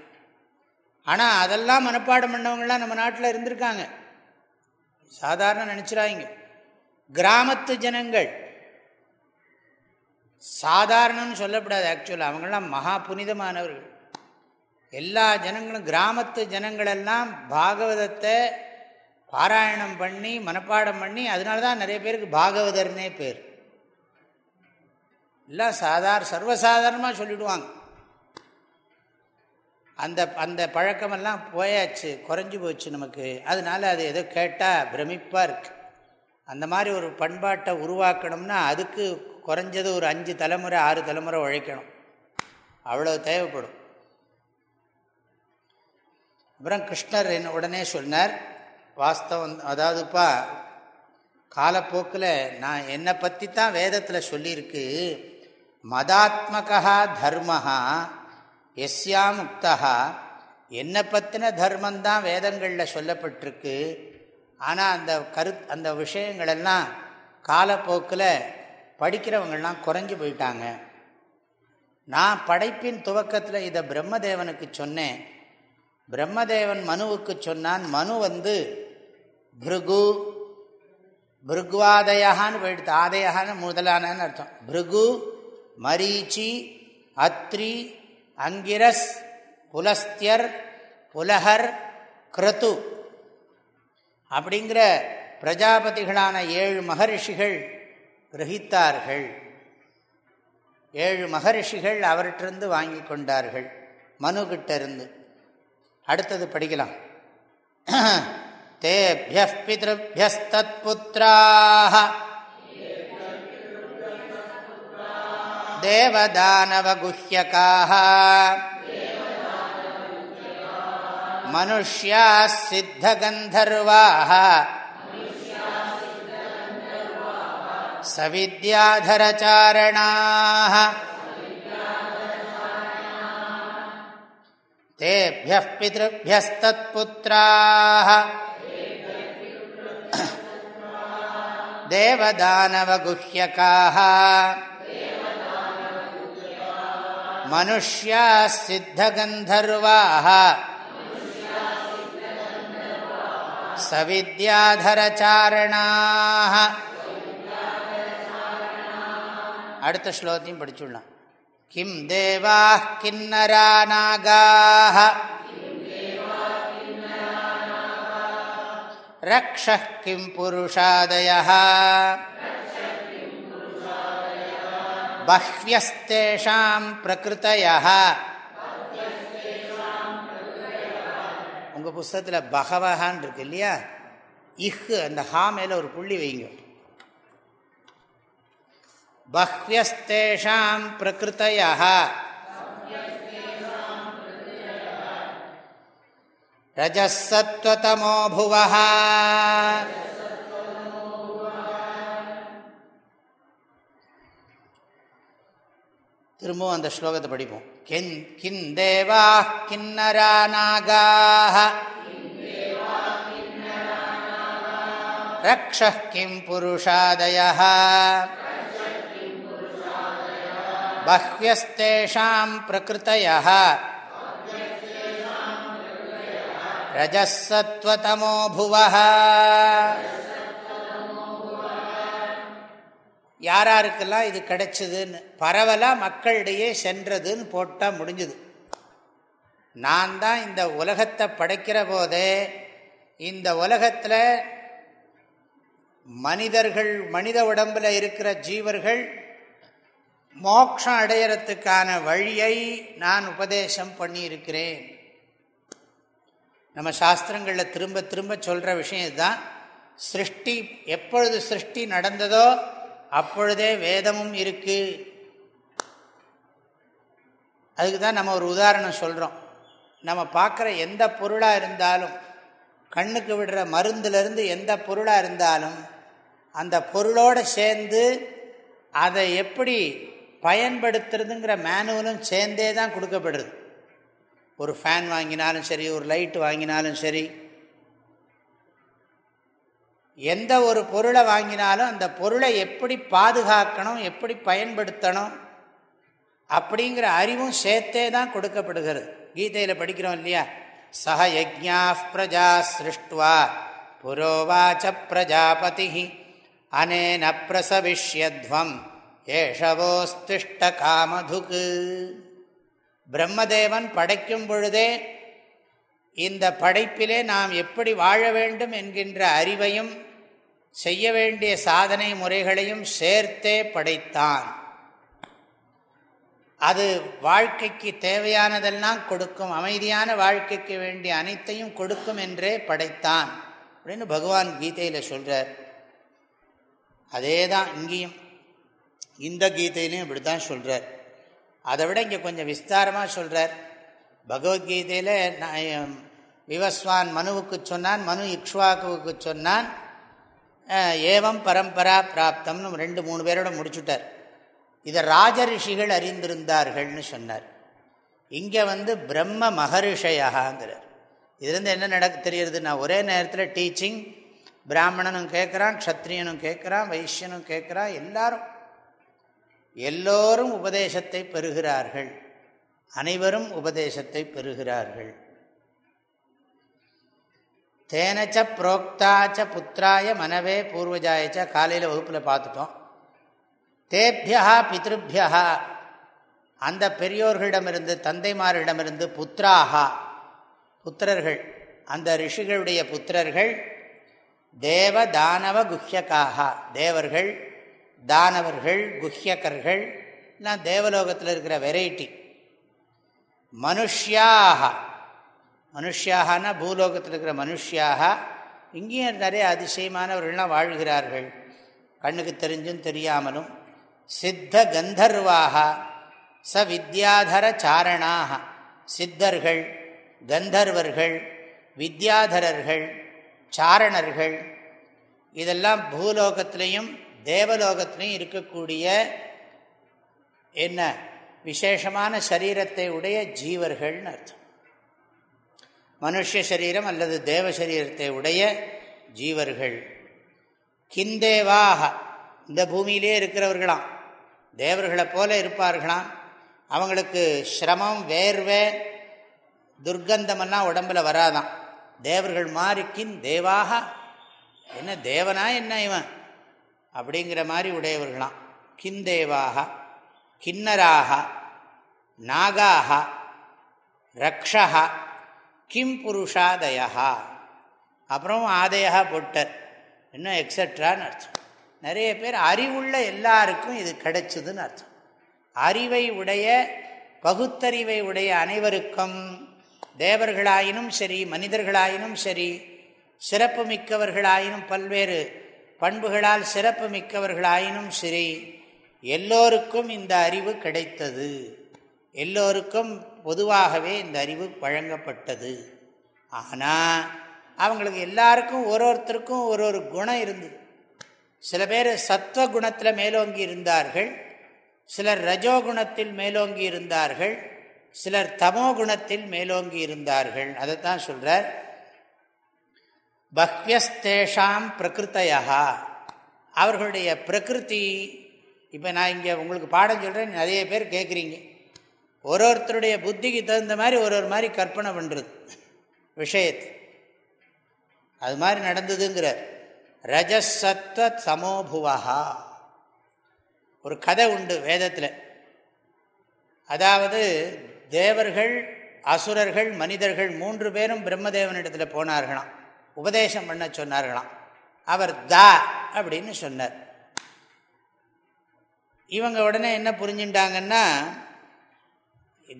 ஆனால் அதெல்லாம் மனப்பாடம் பண்ணவங்களாம் நம்ம நாட்டில் இருந்திருக்காங்க. சாதாரண நினச்சிடாங்க கிராமத்து ஜனங்கள். சாதாரணம்னு சொல்லப்படாது ஆக்சுவலாக அவங்களாம் மகா புனிதமானவர்கள். எல்லா ஜனங்களும் கிராமத்து ஜனங்களெல்லாம் பாகவதத்தை பாராயணம் பண்ணி மனப்பாடம் பண்ணி அதனால தான் நிறைய பேருக்கு பாகவதர்னே பேர். எல்லாம் சாதார சர்வசாதாரணமாக சொல்லிவிடுவாங்க அந்த அந்த பழக்கமெல்லாம் போயாச்சு குறைஞ்சி போச்சு நமக்கு. அதனால் அது எதோ கேட்டால் பிரமிப்பாக இருக்குது அந்த மாதிரி ஒரு பண்பாட்டை உருவாக்கணும்னா அதுக்கு குறைஞ்சது ஒரு அஞ்சு தலைமுறை ஆறு தலைமுறை உழைக்கணும். அவ்வளோ தேவைப்படும். அப்புறம் கிருஷ்ணர் என்ன உடனே சொன்னார் வாஸ்தவம் அதாவதுப்பா காலப்போக்கில் நான் என்னை பற்றி தான் வேதத்தில் சொல்லியிருக்கு. மதாத்மகா தர்மஹா எஸ்யா முக்தகா என்னை பற்றின தர்மந்தான் வேதங்களில் சொல்லப்பட்டிருக்கு. ஆனால் அந்த கரு அந்த விஷயங்களெல்லாம் காலப்போக்கில் படிக்கிறவங்கள்லாம் குறைஞ்சி போயிட்டாங்க. நான் படைப்பின் துவக்கத்தில் இதை பிரம்மதேவனுக்கு சொன்னேன். பிரம்மதேவன் மனுவுக்கு சொன்னான் மனு வந்து பிருகு பிருகுவாதயான்னு போயிடுது. ஆதயான்னு முதலானன்னு அர்த்தம். பிருகு மரீச்சி அத்ரி அங்கிரஸ் புலஸ்தியர் புலகர் கிரது அப்படிங்கிற பிரஜாபதிகளான ஏழு மகரிஷிகள் கிரகித்தார்கள். ஏழு மகரிஷிகள் அவர்கிட்டருந்து வாங்கி கொண்டார்கள் மனுகிட்ட இருந்து அடுத்தது படிக்கலாம். தேபிய பிதபியஸ்தத்புத்திராக தேவதானவகுஹ்யகாக மனுஷ்யா சித்தகந்தர்வாக சவித்யாதரச்சாரணாக तेभ्यः पितृभ्यस्तत्पुत्राः देवदानवगुह्यकाः मनुष्याः सिद्धगन्धर्वाः सविद्याधरचारणाः அடுத்த ஸ்லோகத்தையும் படிச்சுடலாம் கிம் தேவா கிண்ணரா நாகாः रक्षः किं पुरुषादयः बह्व्यस्तेषां प्रकृतयः உங்கள் புஸ்தகத்தில் பகவகான் இருக்கு இல்லையா இஹ் அந்த ஹா மேலே ஒரு புள்ளி வைங்க பஹ்யஸ்தேஷாம் பிரகிருத்தையா ரஜசத்வதமோ புவः திரும்பவும் அந்த ஸ்லோகத்தை படிப்போம். கின் கின் தேவா கிண்ணரா நாகாக ரக்ஷ கிம் புருஷாதயா बह्व्यस्तेषां प्रकृतयः रजःसत्त्वतमो भुवः யாராருக்கெல்லாம் இது கிடைச்சதுன்னு பரவலாக மக்களிடையே சென்றதுன்னு போட்டால் முடிஞ்சுது நான் தான் இந்த உலகத்தை படைக்கிற போதே இந்த உலகத்தில் மனிதர்கள் மனித உடம்பில் இருக்கிற ஜீவர்கள் மோக்ஷம் அடையறதுக்கான வழியை நான் உபதேசம் பண்ணியிருக்கிறேன். நம்ம சாஸ்திரங்களில் திரும்ப திரும்ப சொல்கிற விஷயம் இதுதான். சிருஷ்டி எப்பொழுது சிருஷ்டி நடந்ததோ அப்பொழுதே வேதமும் இருக்குது அதுக்கு தான் நம்ம ஒரு உதாரணம் சொல்கிறோம் நம்ம பார்க்குற எந்த பொருளாக இருந்தாலும் கண்ணுக்கு விடுற மருந்துலேருந்து எந்த பொருளாக இருந்தாலும் அந்த பொருளோடு சேர்ந்து அதை எப்படி பயன்படுத்துறதுங்கிற மேனுவலும் சேர்ந்தே தான் கொடுக்கப்படுறது ஒரு ஃபேன் வாங்கினாலும் சரி ஒரு லைட் வாங்கினாலும் சரி எந்த ஒரு பொருளை வாங்கினாலும் அந்த பொருளை எப்படி பாதுகாக்கணும் எப்படி பயன்படுத்தணும் அப்படிங்கிற அறிவும் சேர்த்தே தான் கொடுக்கப்படுகிறது. கீதையில் படிக்கிறோம் இல்லையா? சஹ யஜா பிரஜா சிருஷ்டுவா புரோவாச்ச பிரஜாபதி அனேன பிரசவிஷ்யத்வம். ஏஷவோஸ்திஷ்ட காமதுக்கு பிரம்மதேவன் படைக்கும் பொழுதே இந்த படைப்பிலே நாம் எப்படி வாழ வேண்டும் என்கின்ற அறிவையும் செய்ய வேண்டிய சாதனை முறைகளையும் சேர்த்தே படைத்தான். அது வாழ்க்கைக்கு தேவையானதெல்லாம் கொடுக்கும் அமைதியான வாழ்க்கைக்கு வேண்டிய அனைத்தையும் கொடுக்கும் என்றே படைத்தான் அப்படின்னு பகவான் கீதையில் சொல்கிறார் அதே தான் இங்கேயும். இந்த கீதையிலையும் இப்படி தான் சொல்கிறார் அதை விட இங்கே கொஞ்சம் விஸ்தாரமாக சொல்கிறார் பகவத்கீதையில் விவஸ்வான் மனுவுக்கு சொன்னான் மனு இக்ஷ்வாக்குவுக்கு சொன்னான் ஏவம் பரம்பரா பிராப்தம்னு ரெண்டு மூணு பேரோட முடிச்சுட்டார். இதை ராஜரிஷிகள் அறிந்திருந்தார்கள்னு சொன்னார். இங்கே வந்து பிரம்ம மகரிஷையாகங்கிறார். இதுலேருந்து என்ன நடக்க தெரியுது நான் ஒரே நேரத்தில் டீச்சிங் பிராமணனும் கேட்குறான் க்ஷத்ரியனும் கேட்குறான் வைஷ்யனும் கேட்குறான் எல்லாரும் எல்லோரும் உபதேசத்தை பெறுகிறார்கள். அனைவரும் உபதேசத்தை பெறுகிறார்கள். தேனச்ச புரோக்தாச்ச புத்திராய மனவே பூர்வஜாயச்ச காலையில் வகுப்பில் பார்த்துட்டோம். தேபியா பித்ருபியா அந்த பெரியோர்களிடமிருந்து தந்தைமாரிடமிருந்து புத்திராகா. புத்திரர்கள் அந்த ரிஷிகளுடைய புத்திரர்கள் தேவ தானவ குஹ்யக்காக தேவர்கள் தானவர்கள் குஹ்யக்கர்கள் எல்லாம் தேவலோகத்தில் இருக்கிற வெரைட்டி. மனுஷியாக. மனுஷியாகனா பூலோகத்தில் இருக்கிற மனுஷியாக. இங்கேயும் நிறைய அதிசயமானவர்கள்லாம் வாழ்கிறார்கள். கண்ணுக்கு தெரிஞ்சும் தெரியாமலும். சித்த கந்தர்வாக. ச வித்யாதர சாரணாக. சித்தர்கள் கந்தர்வர்கள் வித்யாதரர்கள் சாரணர்கள். இதெல்லாம் பூலோகத்திலையும் தேவலோகத்திலையும் இருக்கக்கூடிய என்ன விசேஷமான சரீரத்தை உடைய ஜீவர்கள்னு அர்த்தம். மனுஷ சரீரம் அல்லது தேவ சரீரத்தை உடைய ஜீவர்கள். கிந்தேவாக இந்த பூமியிலே இருக்கிறவர்களாம். தேவர்களை போல இருப்பார்களாம். அவங்களுக்கு சிரமம் வேர்வை துர்க்கந்தமெல்லாம் உடம்பில் வராதான் தேவர்கள் மாறிக்கின் கின் தேவாக. என்ன தேவனா என்ன இவன்? அப்படிங்கிற மாதிரி உடையவர்களாம். கிந்தேவாக கிண்ணராக நாகாக ரக்ஷா கிம் புருஷாதயா அப்புறம் ஆதயா பொட்டர். இன்னும் எக்ஸட்ரான்னு அர்த்தம். நிறைய பேர் அறிவுள்ள எல்லாருக்கும் இது கிடைச்சதுன்னு அர்த்தம். அறிவை உடைய பகுத்தறிவை உடைய அனைவருக்கும் தேவர்களாயினும் சரி மனிதர்களாயினும் சரி சிறப்பு மிக்கவர்களாயினும் பல்வேறு பண்புகளால் சிறப்பு மிக்கவர்களாயினும் சரி எல்லோருக்கும் இந்த அறிவு கிடைத்தது. எல்லோருக்கும் பொதுவாகவே இந்த அறிவு வழங்கப்பட்டது. ஆனால் அவங்களுக்கு எல்லாருக்கும் ஒரு ஒருத்தருக்கும் ஒரு ஒரு குணம் இருந்தது. சில பேர் சத்துவ குணத்தில் மேலோங்கி இருந்தார்கள். சிலர் ரஜோகுணத்தில் மேலோங்கி இருந்தார்கள். சிலர் தமோ குணத்தில் மேலோங்கி இருந்தார்கள். அதைத்தான் சொல்கிறார் பஹ்யஸ்தேஷாம் பிரகிருத்தையா அவர்களுடைய பிரகிருதி இப்போ நான் இங்கே உங்களுக்கு பாடம் சொல்கிறேன் நிறைய பேர் கேட்குறீங்க ஒரு ஒருத்தருடைய புத்திக்கு தகுந்த மாதிரி ஒரு ஒரு மாதிரி கற்பனை பண்ணுறது விஷயத்து. அது மாதிரி நடந்ததுங்கிற ரஜசத்வ சமோபுவா ஒரு கதை உண்டு வேதத்தில். அதாவது தேவர்கள் அசுரர்கள் மனிதர்கள் மூன்று பேரும் பிரம்மதேவனிடத்தில் போனார்களாம். உபதேசம் பண்ண சொன்னார்களாம். அவர் தா அப்படின்னு சொன்னார். இவங்க உடனே என்ன புரிஞ்சுட்டாங்கன்னா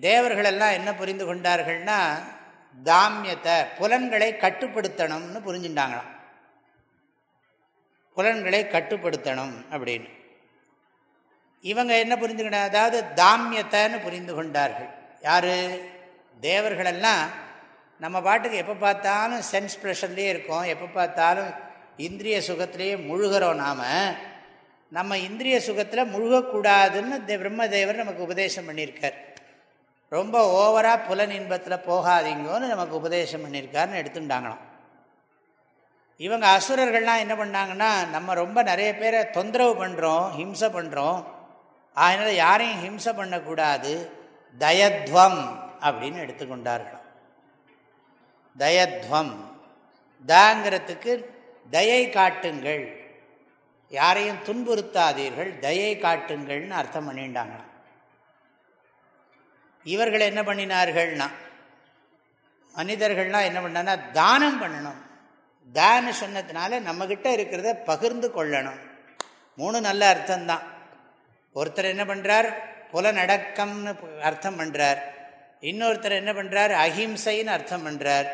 தேவர்களெல்லாம் என்ன புரிந்து கொண்டார்கள்னா தாமியத்தை புலன்களை கட்டுப்படுத்தணும்னு புரிஞ்சுட்டாங்களாம். புலன்களை கட்டுப்படுத்தணும் அப்படின்னு. இவங்க என்ன புரிஞ்சுக்கிட்ட அதாவது தாமியத்தைன்னு புரிந்து கொண்டார்கள். யார்? தேவர்களெல்லாம் நம்ம பாட்டுக்கு எப்போ பார்த்தாலும் சென்ஸ் ப்ரெஷர்லேயே இருக்கோம். எப்போ பார்த்தாலும் இந்திரிய சுகத்திலேயே முழுகிறோம் நாம். நம்ம இந்திரிய சுகத்தில் முழுகக்கூடாதுன்னு பிரம்மதேவர் நமக்கு உபதேசம் பண்ணியிருக்கார். ரொம்ப ஓவராக புலன் இன்பத்தில் போகாதீங்கன்னு நமக்கு உபதேசம் பண்ணியிருக்காருன்னு எடுத்துட்டாங்களாம். இவங்க அசுரர்கள்லாம் என்ன பண்ணாங்கன்னா நம்ம ரொம்ப நிறைய பேரை தொந்தரவு பண்ணுறோம் ஹிம்சை பண்ணுறோம் அதனால் யாரையும் ஹிம்சை பண்ணக்கூடாது. தயத்வம் அப்படின்னு எடுத்துக்கொண்டார்களாம். தயத்வம். தாங்கிறதுக்கு தயை காட்டுங்கள். யாரையும் துன்புறுத்தாதீர்கள். தயை காட்டுங்கள்னு அர்த்தம் பண்ணிட்டாங்களாம் இவர்கள் என்ன பண்ணினார்கள்னா மனிதர்கள்லாம் என்ன பண்ணனா தானம் பண்ணணும். தான சொன்னதுனால நம்மக்கிட்ட இருக்கிறத பகிர்ந்து கொள்ளணும். மூணு நல்ல அர்த்தம்தான். ஒருத்தர் என்ன பண்ணுறார் புலநடக்கம்னு அர்த்தம் பண்ணுறார் இன்னொருத்தர் என்ன பண்ணுறார் அஹிம்சைன்னு அர்த்தம் பண்ணுறார்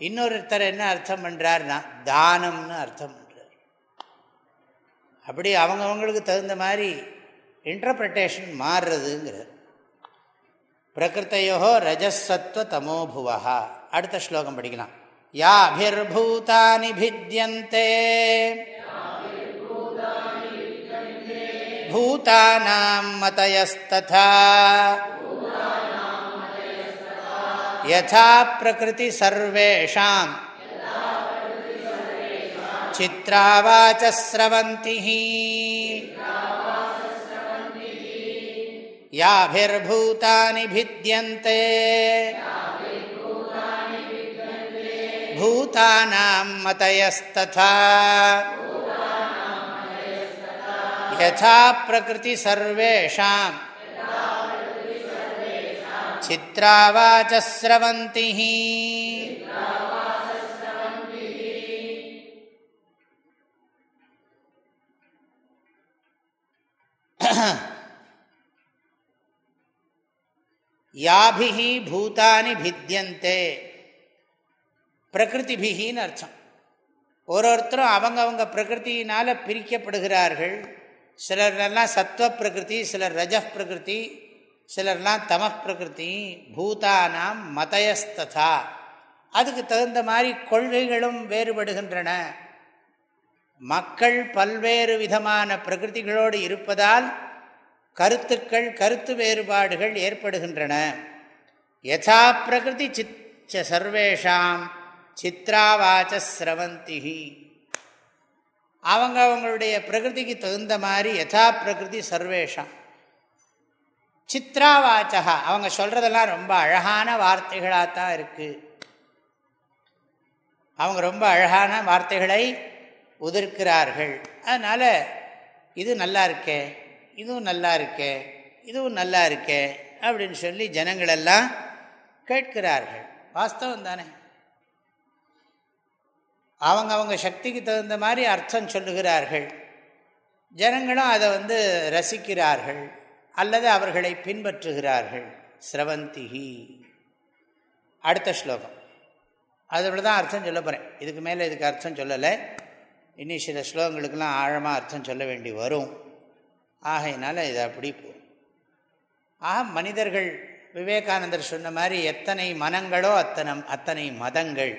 இன்னொருத்தர் என்ன அர்த்தம் பண்ணுறார்னா தானம்னு அர்த்தம் பண்ணுறார் அப்படி அவங்கவுங்களுக்கு தகுந்த மாதிரி இன்டர்பிரட்டேஷன் மாறுறதுங்கிறார். பிரகிருத்தையோ ரஜசத்வ தமோபுவா அடுத்த ஸ்லோகம் படிக்கலாம். யா அபிர்பூதானி பித்யந்தே. பூதானாம் மதயஸ்ததா. यथा प्रकृतिसर्वेषां चित्रावाचस्रवन्तिः। याभिर्भूतानि भिद्यन्ते। சித்ராவாச்சஸ்ரவந்திः யாபிஹி பூதானி பித்தியந்தே பிரகிருதிபிகின்னு அர்த்தம் ஒரு ஒருத்தரும் அவங்கவங்க பிரகிருத்தினால் பிரிக்கப்படுகிறார்கள் சிலர்லாம் சத்வ பிரகிருதி சிலர் ரஜப் பிரகிருதி। சிலர்லாம் தம பிரகிருதி பூதானாம் மதயஸ்ததா. அதுக்கு தகுந்த மாதிரி கொள்கைகளும் வேறுபடுகின்றன. மக்கள் பல்வேறு விதமான பிரகிருதிகளோடு இருப்பதால் கருத்துக்கள் கருத்து வேறுபாடுகள் ஏற்படுகின்றன. யதா பிரகிருதி சிச்ச சர்வேஷாம் சித்ராவாச்ச சிரவந்திஹி. அவங்க அவங்களுடைய பிரகிருதிக்கு தகுந்த மாதிரி யதா பிரகிருதி சர்வேஷாம். சித்ராவாச்சகா. அவங்க சொல்கிறதெல்லாம் ரொம்ப அழகான வார்த்தைகளாக தான் இருக்குது அவங்க ரொம்ப அழகான வார்த்தைகளை உதிர்க்கிறார்கள். அதனால் இது நல்லா இருக்கே இதுவும் நல்லா இருக்கே இதுவும் நல்லா இருக்கே அப்படின்னு சொல்லி ஜனங்களெல்லாம் கேட்கிறார்கள். வாஸ்தவம் தானே? அவங்க அவங்க சக்திக்கு தகுந்த மாதிரி அர்த்தம் சொல்லுகிறார்கள். ஜனங்களும் அதை வந்து ரசிக்கிறார்கள். அல்லது அவர்களை பின்பற்றுகிறார்கள். ஸ்ரவந்திகி அடுத்த ஸ்லோகம். அதோட தான் அர்த்தம் சொல்ல போகிறேன் இதுக்கு மேலே இதுக்கு அர்த்தம் சொல்லலை. இன்னும் சில ஸ்லோகங்களுக்கெல்லாம் ஆழமாக அர்த்தம் சொல்ல வேண்டி வரும். ஆகையினால இது அப்படி போகும். ஆக மனிதர்கள் விவேகானந்தர் சொன்ன மாதிரி எத்தனை மனங்களோ அத்தனை அத்தனை மதங்கள்.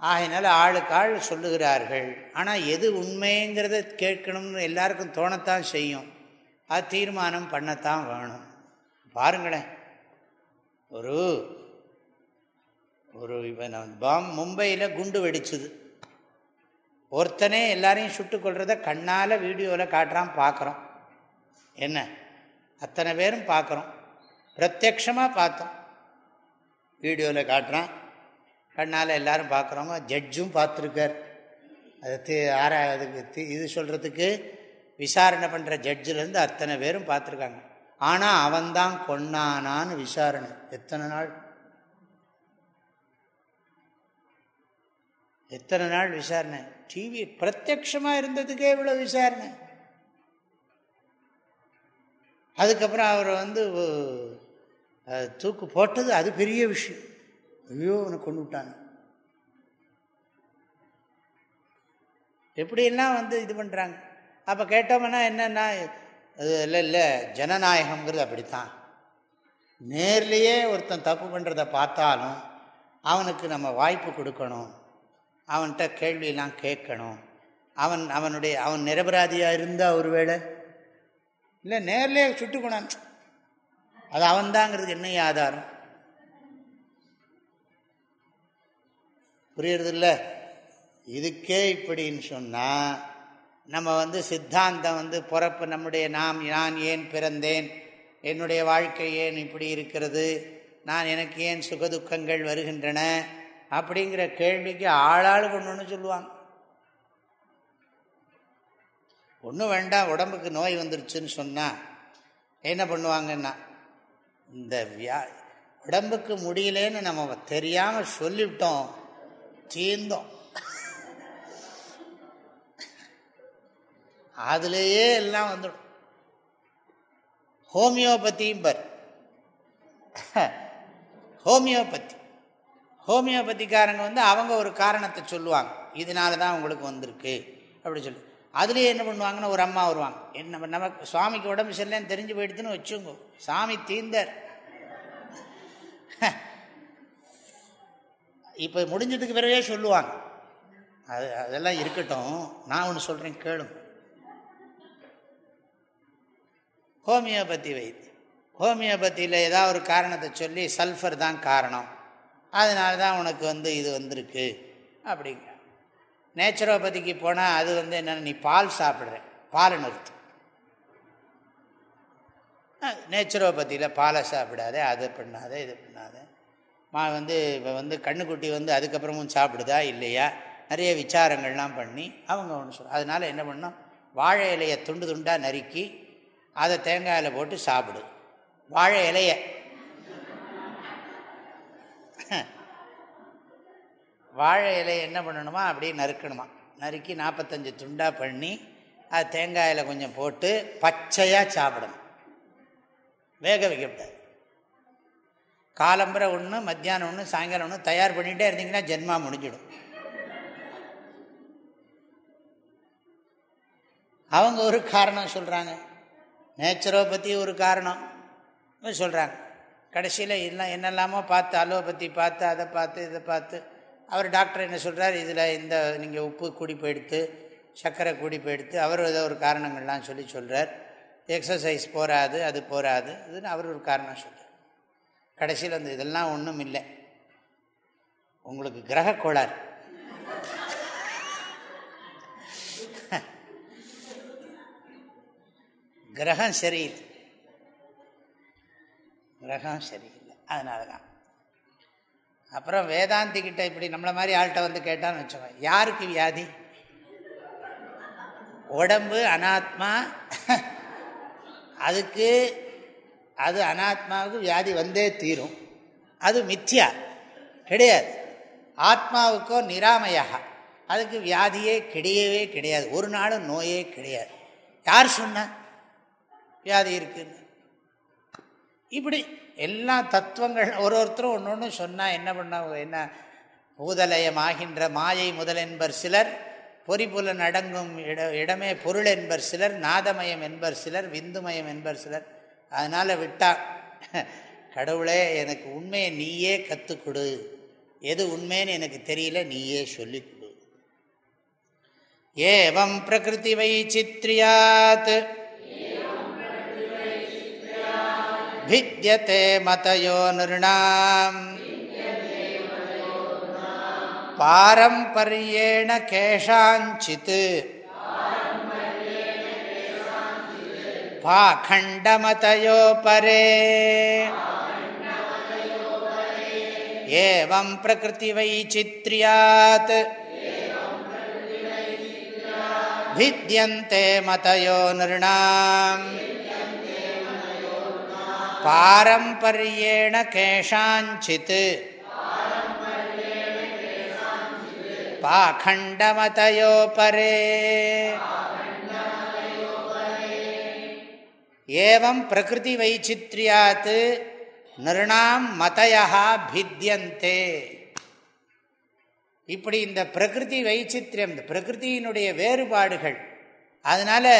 ஆகையினால ஆளுக்கு ஆள் சொல்லுகிறார்கள். ஆனால் எது உண்மைங்கிறத கேட்கணும்னு எல்லாருக்கும் தோணத்தான் செய்யும். அது தீர்மானம் பண்ணத்தான் வேணும். பாருங்களேன். ஒரு ஒரு இப்போ நான் பாம் மும்பையில் குண்டு வெடிச்சுது. ஒருத்தனே எல்லாரையும் சுட்டு கொள்றத கண்ணால் வீடியோவில் காட்டுறான் பார்க்குறோம் என்ன? அத்தனை பேரும் பார்க்குறோம் பிரத்யக்ஷமாக பார்த்தோம். வீடியோவில் காட்டுறான். கண்ணால் எல்லாரும் பார்க்குறவங்க ஜட்ஜும் பார்த்துருக்கார் அது தீ ஆரா அதுக்கு இது சொல்கிறதுக்கு விசாரணை பண்ணுற ஜட்ஜிலேருந்து அத்தனை பேரும் பார்த்துருக்காங்க. ஆனால் அவன்தான் கொன்னானான்னு விசாரணை. எத்தனை நாள்? எத்தனை நாள் விசாரணை? டிவி பிரத்யக்ஷமாக இருந்ததுக்கே இவ்வளோ விசாரணை. அதுக்கப்புறம் அவரை வந்து தூக்கு போட்டது அது பெரிய விஷயம். ஐயோ அவனை கொண்டு விட்டாங்க எப்படியெல்லாம் வந்து இது பண்ணுறாங்க அப்போ கேட்டோம்னா என்னென்னா அது இல்லை இல்லை ஜனநாயகங்கிறது அப்படித்தான். நேர்லேயே ஒருத்தன் தப்பு பண்ணுறத பார்த்தாலும் அவனுக்கு நம்ம வாய்ப்பு கொடுக்கணும். அவன்கிட்ட கேள்வியெல்லாம் கேட்கணும். அவன் அவனுடைய அவன் நிரபராதியாக இருந்தால் ஒரு வேளை இல்லை நேர்லேயே சுட்டுக்கணும் அது அவன்தாங்கிறது என்ன ஆதாரம்? புரியறதில்ல? இதுக்கே இப்படின்னு சொன்னால் நம்ம வந்து சித்தாந்தம் வந்து பிறப்பு நம்முடைய நாம் நான் ஏன் பிறந்தேன்? என்னுடைய வாழ்க்கை ஏன் இப்படி இருக்கிறது? நான் எனக்கு ஏன் சுகதுக்கங்கள் வருகின்றன? அப்படிங்கிற கேள்விக்கு ஆளாள் ஒன்று சொல்லுவாங்க. ஒன்றும் வேண்டாம் உடம்புக்கு நோய் வந்துருச்சுன்னு சொன்னால் என்ன பண்ணுவாங்கன்னா இந்த வியா உடம்புக்கு முடியலேன்னு நம்ம தெரியாமல் சொல்லிவிட்டோம் தீர்ந்தோம். அதுலேயே எல்லாம் வந்துடும். ஹோமியோபதியும் பர். ஹோமியோபதி. ஹோமியோபதிக்காரங்க வந்து அவங்க ஒரு காரணத்தை சொல்லுவாங்க. இதனால தான் உங்களுக்கு வந்திருக்கு. அப்படி சொல்லி. அதுலேயே என்ன பண்ணுவாங்கன்னு ஒரு அம்மா வருவாங்க. என்ன நமக்கு சுவாமிக்கு உடம்பு சரியில்லைன்னு தெரிஞ்சு போயிடுதுன்னு வச்சுங்கோ சாமி தீந்தர் இப்போ முடிஞ்சதுக்கு பிறகே சொல்லுவாங்க. அது அதெல்லாம் இருக்கட்டும். நான் ஒன்று சொல்கிறேன் கேளுங்க. ஹோமியோபதி வைத்தியம். ஹோமியோபதியில் ஏதாவது ஒரு காரணத்தை சொல்லி சல்ஃபர் தான் காரணம். அதனால தான் உனக்கு வந்து இது வந்திருக்கு. அப்படிங்கிற நேச்சுரோபதிக்கு போனால் அது வந்து என்னென்னா நீ பால் சாப்பிட்ற பால் நிறுத்தும் நேச்சுரோபதியில் பாலை சாப்பிடாத அதை பண்ணாத இது பண்ணாத. மா வந்து இப்போ வந்து கண்ணுக்குட்டி வந்து அதுக்கப்புறமும் சாப்பிடுதா இல்லையா? நிறைய விசாரங்கள்லாம் பண்ணி அவங்க ஒன்று சொல் அதனால் என்ன பண்ணோம் வாழை இலையை துண்டு துண்டாக நறுக்கி அதை தேங்காயில் போட்டு சாப்பிடு. வாழை இலைய. வாழை இலையை என்ன பண்ணணுமா? அப்படியே நறுக்கணுமா? நறுக்கி நாற்பத்தஞ்சு துண்டாக பண்ணி அது தேங்காயில் கொஞ்சம் போட்டு பச்சையாக சாப்பிடணும். வேக வைக்கப்படாது காலம்புரை ஒன்று மத்தியானம் ஒன்று சாயங்காலம் ஒன்று தயார் பண்ணிகிட்டே இருந்தீங்கன்னா ஜென்மா முடிஞ்சிடும். அவங்க ஒரு காரணம் சொல்கிறாங்க நேச்சுரோபதி ஒரு காரணம். சொல்கிறாங்க கடைசியில் எல்லாம் என்னெல்லாமோ பார்த்து அலோபதி பார்த்து அதை பார்த்து இதை பார்த்து. அவர் டாக்டர் என்ன சொல்கிறார் இதில் இந்த நீங்கள் உப்பு கூடி போயிடுத்து சர்க்கரை கூடி போயிடுத்து அவர் ஏதோ ஒரு காரணங்கள்லாம் சொல்லி சொல்கிறார் எக்ஸசைஸ் போகாது அது போகாது இதுன்னு அவர் ஒரு காரணம் சொல்கிறார் கடைசியில் வந்து இதெல்லாம் ஒன்றும் இல்லை உங்களுக்கு கிரக கோளாறு. கிரகம் சரியில்லை. கிரகம் சரியில்லை. அதனால தான் அப்புறம் வேதாந்திக்கிட்ட இப்படி நம்மளை மாதிரி ஆள்கிட்ட வந்து கேட்டான்னு வச்சோங்க யாருக்கு வியாதி? உடம்பு அனாத்மா. அதுக்கு அது அனாத்மாவுக்கு வியாதி வந்தே தீரும். அது மித்யா. கிடையாது. ஆத்மாவுக்கோ நிராமையாக. அதுக்கு வியாதியே கிடையவே கிடையாது. ஒரு நாளும் நோயே கிடையாது. யார் சொன்ன? வியாதி இருக்குன்னு. இப்படி எல்லா தத்துவங்கள் ஒரு ஒருத்தரும் ஒன்று ஒன்று சொன்னால் என்ன பண்ண என்ன பூதலயமாகின்ற மாயை முதல் என்பர் சிலர் பொறிபுலன் அடங்கும் இட இடமே பொருள் என்பர் சிலர் நாதமயம் என்பர் சிலர் விந்துமயம் என்பர் சிலர். அதனால் விட்டா கடவுளே எனக்கு உண்மையை நீயே கற்றுக்கொடு எது உண்மைன்னு எனக்கு தெரியல நீயே சொல்லிக் கொடு ஏவம் பிரகிருதி வைச்சித்ரியாத் भिद्यते मतयो नृणाम् पारम्पर्येण केषाञ्चित् पाखण्डमतयो परे एवं प्रकृतिवैचित्र्यात् भिद्यन्ते मतयो नृणाम् பாரம்பரியேண கேஷாஞ்சித் பாகண்டமதையோபரே ஏவம் பிரகிருதி வைச்சித்ரியாத் நிருணாம் மதயா பித்தியந்தே இப்படி இந்த பிரகிருதி வைச்சித்யம் பிரகிருதியினுடைய வேறுபாடுகள் அதனால்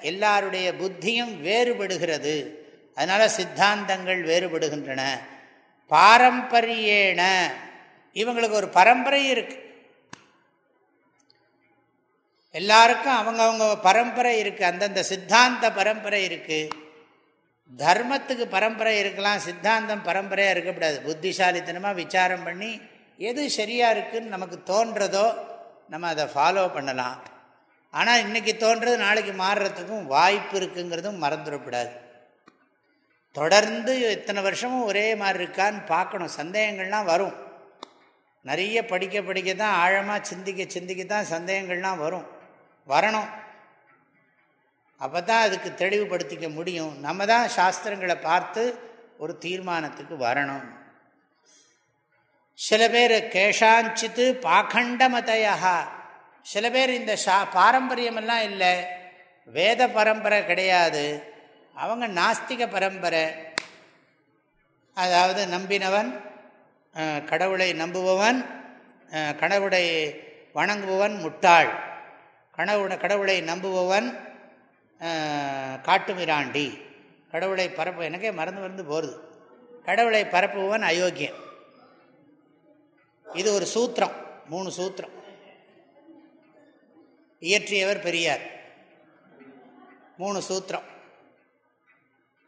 எல்லாருடைய புத்தியும் வேறுபடுகிறது. அதனால் சித்தாந்தங்கள் வேறுபடுகின்றன. பாரம்பரியேன. இவங்களுக்கு ஒரு பரம்பரை இருக்கு. எல்லாருக்கும் அவங்கவுங்க பரம்பரை இருக்குது அந்தந்த சித்தாந்த பரம்பரை இருக்குது தர்மத்துக்கு பரம்பரை இருக்கலாம். சித்தாந்தம் பரம்பரையாக இருக்கக்கூடாது. புத்திசாலித்தனமாக விசாரம் பண்ணி எது சரியாக இருக்குதுன்னு நமக்கு தோன்றதோ நம்ம அதை ஃபாலோ பண்ணலாம். ஆனால் இன்றைக்கி தோன்றது நாளைக்கு மாறுறதுக்கும் வாய்ப்பு இருக்குங்கிறதும் மறந்துடக்கூடாது. தொடர்ந்து இத்தனை வருஷமும் ஒரே மாதிரி இருக்கான்னு பார்க்கணும். சந்தேகங்கள்லாம் வரும். நிறைய படிக்க படிக்க தான் ஆழமாக சிந்திக்க சிந்திக்க தான் சந்தேகங்கள்லாம் வரும். வரணும். அப்போ தான் அதுக்கு தெளிவுபடுத்திக்க முடியும். நம்ம தான் சாஸ்திரங்களை பார்த்து ஒரு தீர்மானத்துக்கு வரணும். சில பேர் கேஷாஞ்சித்து பாகண்டமதையா சில பேர் இந்த சா பாரம்பரியமெல்லாம் இல்லை. வேத பரம்பரை கிடையாது. அவங்க நாஸ்திக பரம்பரை. அதாவது நம்பினவன் கடவுளை நம்புபவன் கடவுளை வணங்குபவன் முட்டாள். கடவுளை கடவுளை நம்புபவன் காட்டுமிராண்டி. கடவுளை பரப்பு எனக்கே மறந்து மறந்து போகிறது கடவுளை பரப்புபவன் அயோக்கியன். இது ஒரு சூத்திரம் மூணு சூத்திரம். இயற்றியவர் பெரியார். மூணு சூத்திரம்.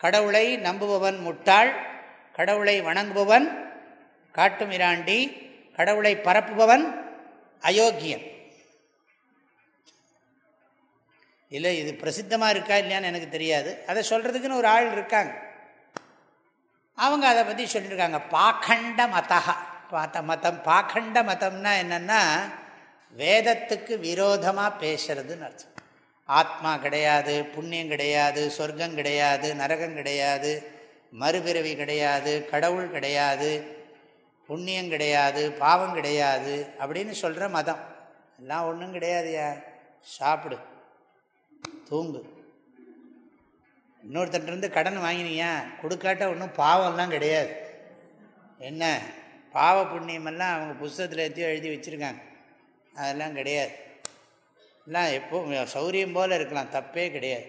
கடவுளை நம்புபவன் முட்டாள் கடவுளை வணங்குபவன் காட்டுமிராண்டி கடவுளை பரப்புபவன் அயோக்கியன். இல்லை இது பிரசித்தமாக இருக்கா இல்லையான்னு எனக்கு தெரியாது. அதை சொல்கிறதுக்குன்னு ஒரு ஆள் இருக்காங்க. அவங்க அதை பற்றி சொல்லியிருக்காங்க. பாக்கண்ட மதா பார்த்த மதம் பாக்கண்ட மதம்னா என்னென்னா வேதத்துக்கு விரோதமாக பேசுறதுன்னு அர்த்தம். ஆத்மா கிடையாது புண்ணியம் கிடையாது சொர்க்கம் கிடையாது நரகம் கிடையாது மறுபிறவி கிடையாது கடவுள் கிடையாது புண்ணியம் கிடையாது பாவம் கிடையாது அப்படின்னு சொல்கிற மதம். எல்லாம் ஒன்றும் கிடையாதுயா. சாப்பிடு. தூங்கு. இன்னொருத்தன்ட்டு கடன் வாங்கினியா. கொடுக்காட்ட ஒன்றும் பாவம்லாம் கிடையாது. என்ன? பாவ புண்ணியமெல்லாம் அவங்க புஸ்தகத்தில் எத்தையோ எழுதி வச்சுருக்காங்க. அதெல்லாம் கிடையாது. எல்லாம் எப்போ சௌரியம் போல் இருக்கலாம் தப்பே கிடையாது.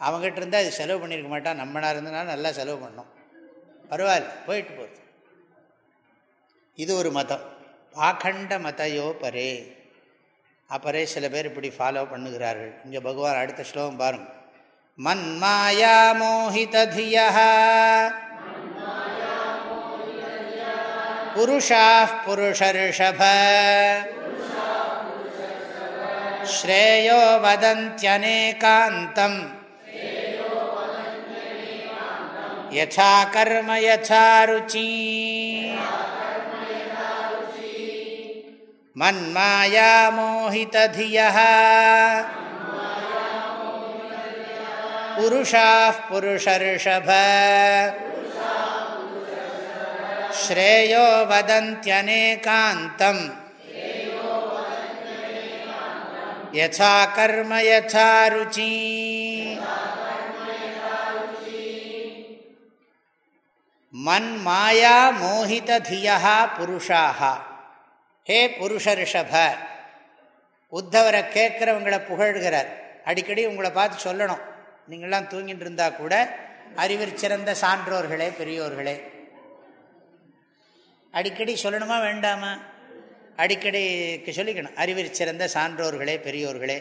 அவங்ககிட்ட இருந்தால் அது செலவு பண்ணியிருக்க மாட்டான் நம்மளாக இருந்தனால நல்லா செலவு பண்ணோம். பரவாயில்ல போயிட்டு போகுது. இது ஒரு மதம். பாகண்ட மதையோ பரே. அப்பரே சில பேர் இப்படி ஃபாலோ பண்ணுகிறார்கள். இங்கே பகவான் அடுத்த ஸ்லோகம் பாருங்க. மன்மாயா மோஹிதியா புருஷா புருஷர்ஷப. श्रेयो वदन्त्यनेकान्तम्। यथा कर्म यथा रुचि। मन्माया मोहितधियः। पुरुषाः पुरुषर्षभ। श्रेयो वदन्त्यनेकान्तम्। யசா கர்ம யசா ருச்சி. மன் மாயா மோகித தியா புருஷாக ஹே புருஷ ரிஷப உத்தவரை கேட்குறவங்களை புகழ்கிறார். அடிக்கடி உங்களை பார்த்து சொல்லணும். நீங்களாம் தூங்கிட்டு இருந்தால் கூட அறிவில் சிறந்த சான்றோர்களே பெரியோர்களே. அடிக்கடி சொல்லணுமா வேண்டாமா? அடிக்கடி சொல்லிக்கணும். அறிவிற் சிறந்த சான்றோர்களே பெரியோர்களே.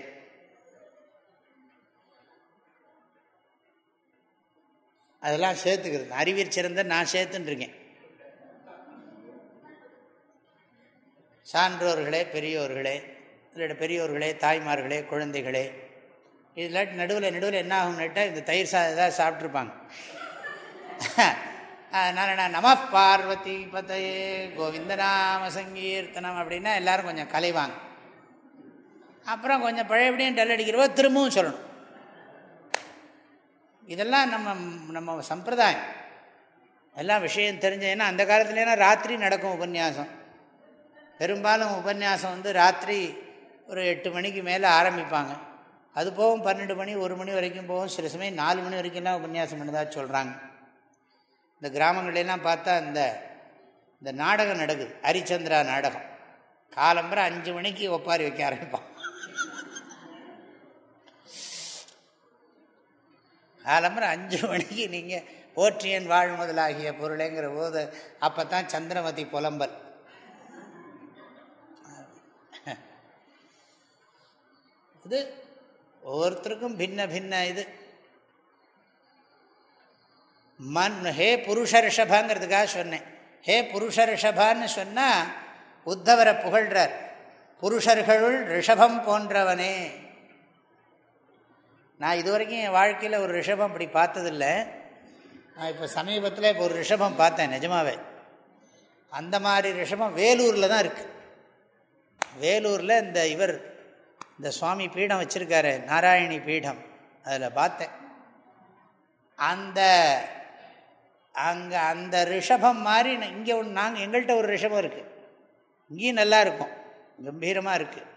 அதெல்லாம் சேர்த்துக்கிறது. அறிவிற் சிறந்த நான் சேர்த்துன்றிருக்கேன். சான்றோர்களே பெரியோர்களே இல்லை பெரியோர்களே தாய்மார்களே குழந்தைகளே. இதில் நடுவில் நடுவில் என்ன ஆகும் கேட்டால் இந்த தயிர் சாதம் ஏதாவது சாப்பிட்ருப்பாங்க அதனால் நான் நம பார்வதி பதையே கோவிந்தநாம சங்கீர்த்தனம் அப்படின்னா எல்லோரும் கொஞ்சம் கலைவாங்க. அப்புறம் கொஞ்சம் பழையபடியும் டல் அடிக்கிறவோ திரும்பவும் சொல்லணும். இதெல்லாம் நம்ம நம்ம சம்பிரதாயம். எல்லாம் விஷயம் தெரிஞ்சதுன்னா அந்த காலத்துலேனா ராத்திரி நடக்கும் உபன்யாசம். பெரும்பாலும் உபன்யாசம் வந்து ராத்திரி ஒரு எட்டு மணிக்கு மேலே ஆரம்பிப்பாங்க. அது போகும் பன்னெண்டு மணி ஒரு மணி வரைக்கும் போகும். சில சமயம் நாலு மணி வரைக்கும்லாம் உபன்யாசம் பண்ணதாக சொல்கிறாங்க இந்த கிராமங்களெல்லாம் பார்த்தா இந்த இந்த நாடகம் நடக்குது. ஹரிச்சந்திரா நாடகம். காலம்புற அஞ்சு மணிக்கு ஒப்பாரி வைக்க ஆரம்பிப்பான். காலம்புற அஞ்சு மணிக்கு நீங்கள் போற்றியன் வாழ் முதலாகிய பொருளைங்கிற போது அப்போ தான் சந்திரமதி புலம்பல். இது ஒவ்வொருத்தருக்கும் பின்ன பின்ன இது. மண் ஹே புருஷ ரிஷபாங்கிறதுக்காக சொன்னேன். ஹே புருஷ ரிஷபான்னு சொன்னால் உத்தவரை புகழ்கிறார் புருஷர்களுள் ரிஷபம் போன்றவனே. நான் இது வரைக்கும் என் வாழ்க்கையில் ஒரு ரிஷபம் அப்படி பார்த்ததில்லை. நான் இப்போ சமீபத்தில் இப்போ ஒரு ரிஷபம் பார்த்தேன் நிஜமாவே. அந்த மாதிரி ரிஷபம் வேலூரில் தான் இருக்குது வேலூரில் இந்த இவர் இந்த சுவாமி பீடம் வச்சுருக்காரு நாராயணி பீடம். அதில் பார்த்தேன். அந்த அங்கே அந்த ரிஷபம் மாதிரி இங்கே ஒன்று நாங்கள் எங்கள்கிட்ட ஒரு ரிஷபம் இருக்குது இங்கேயும் நல்லா இருக்கும் கம்பீரமாக இருக்குது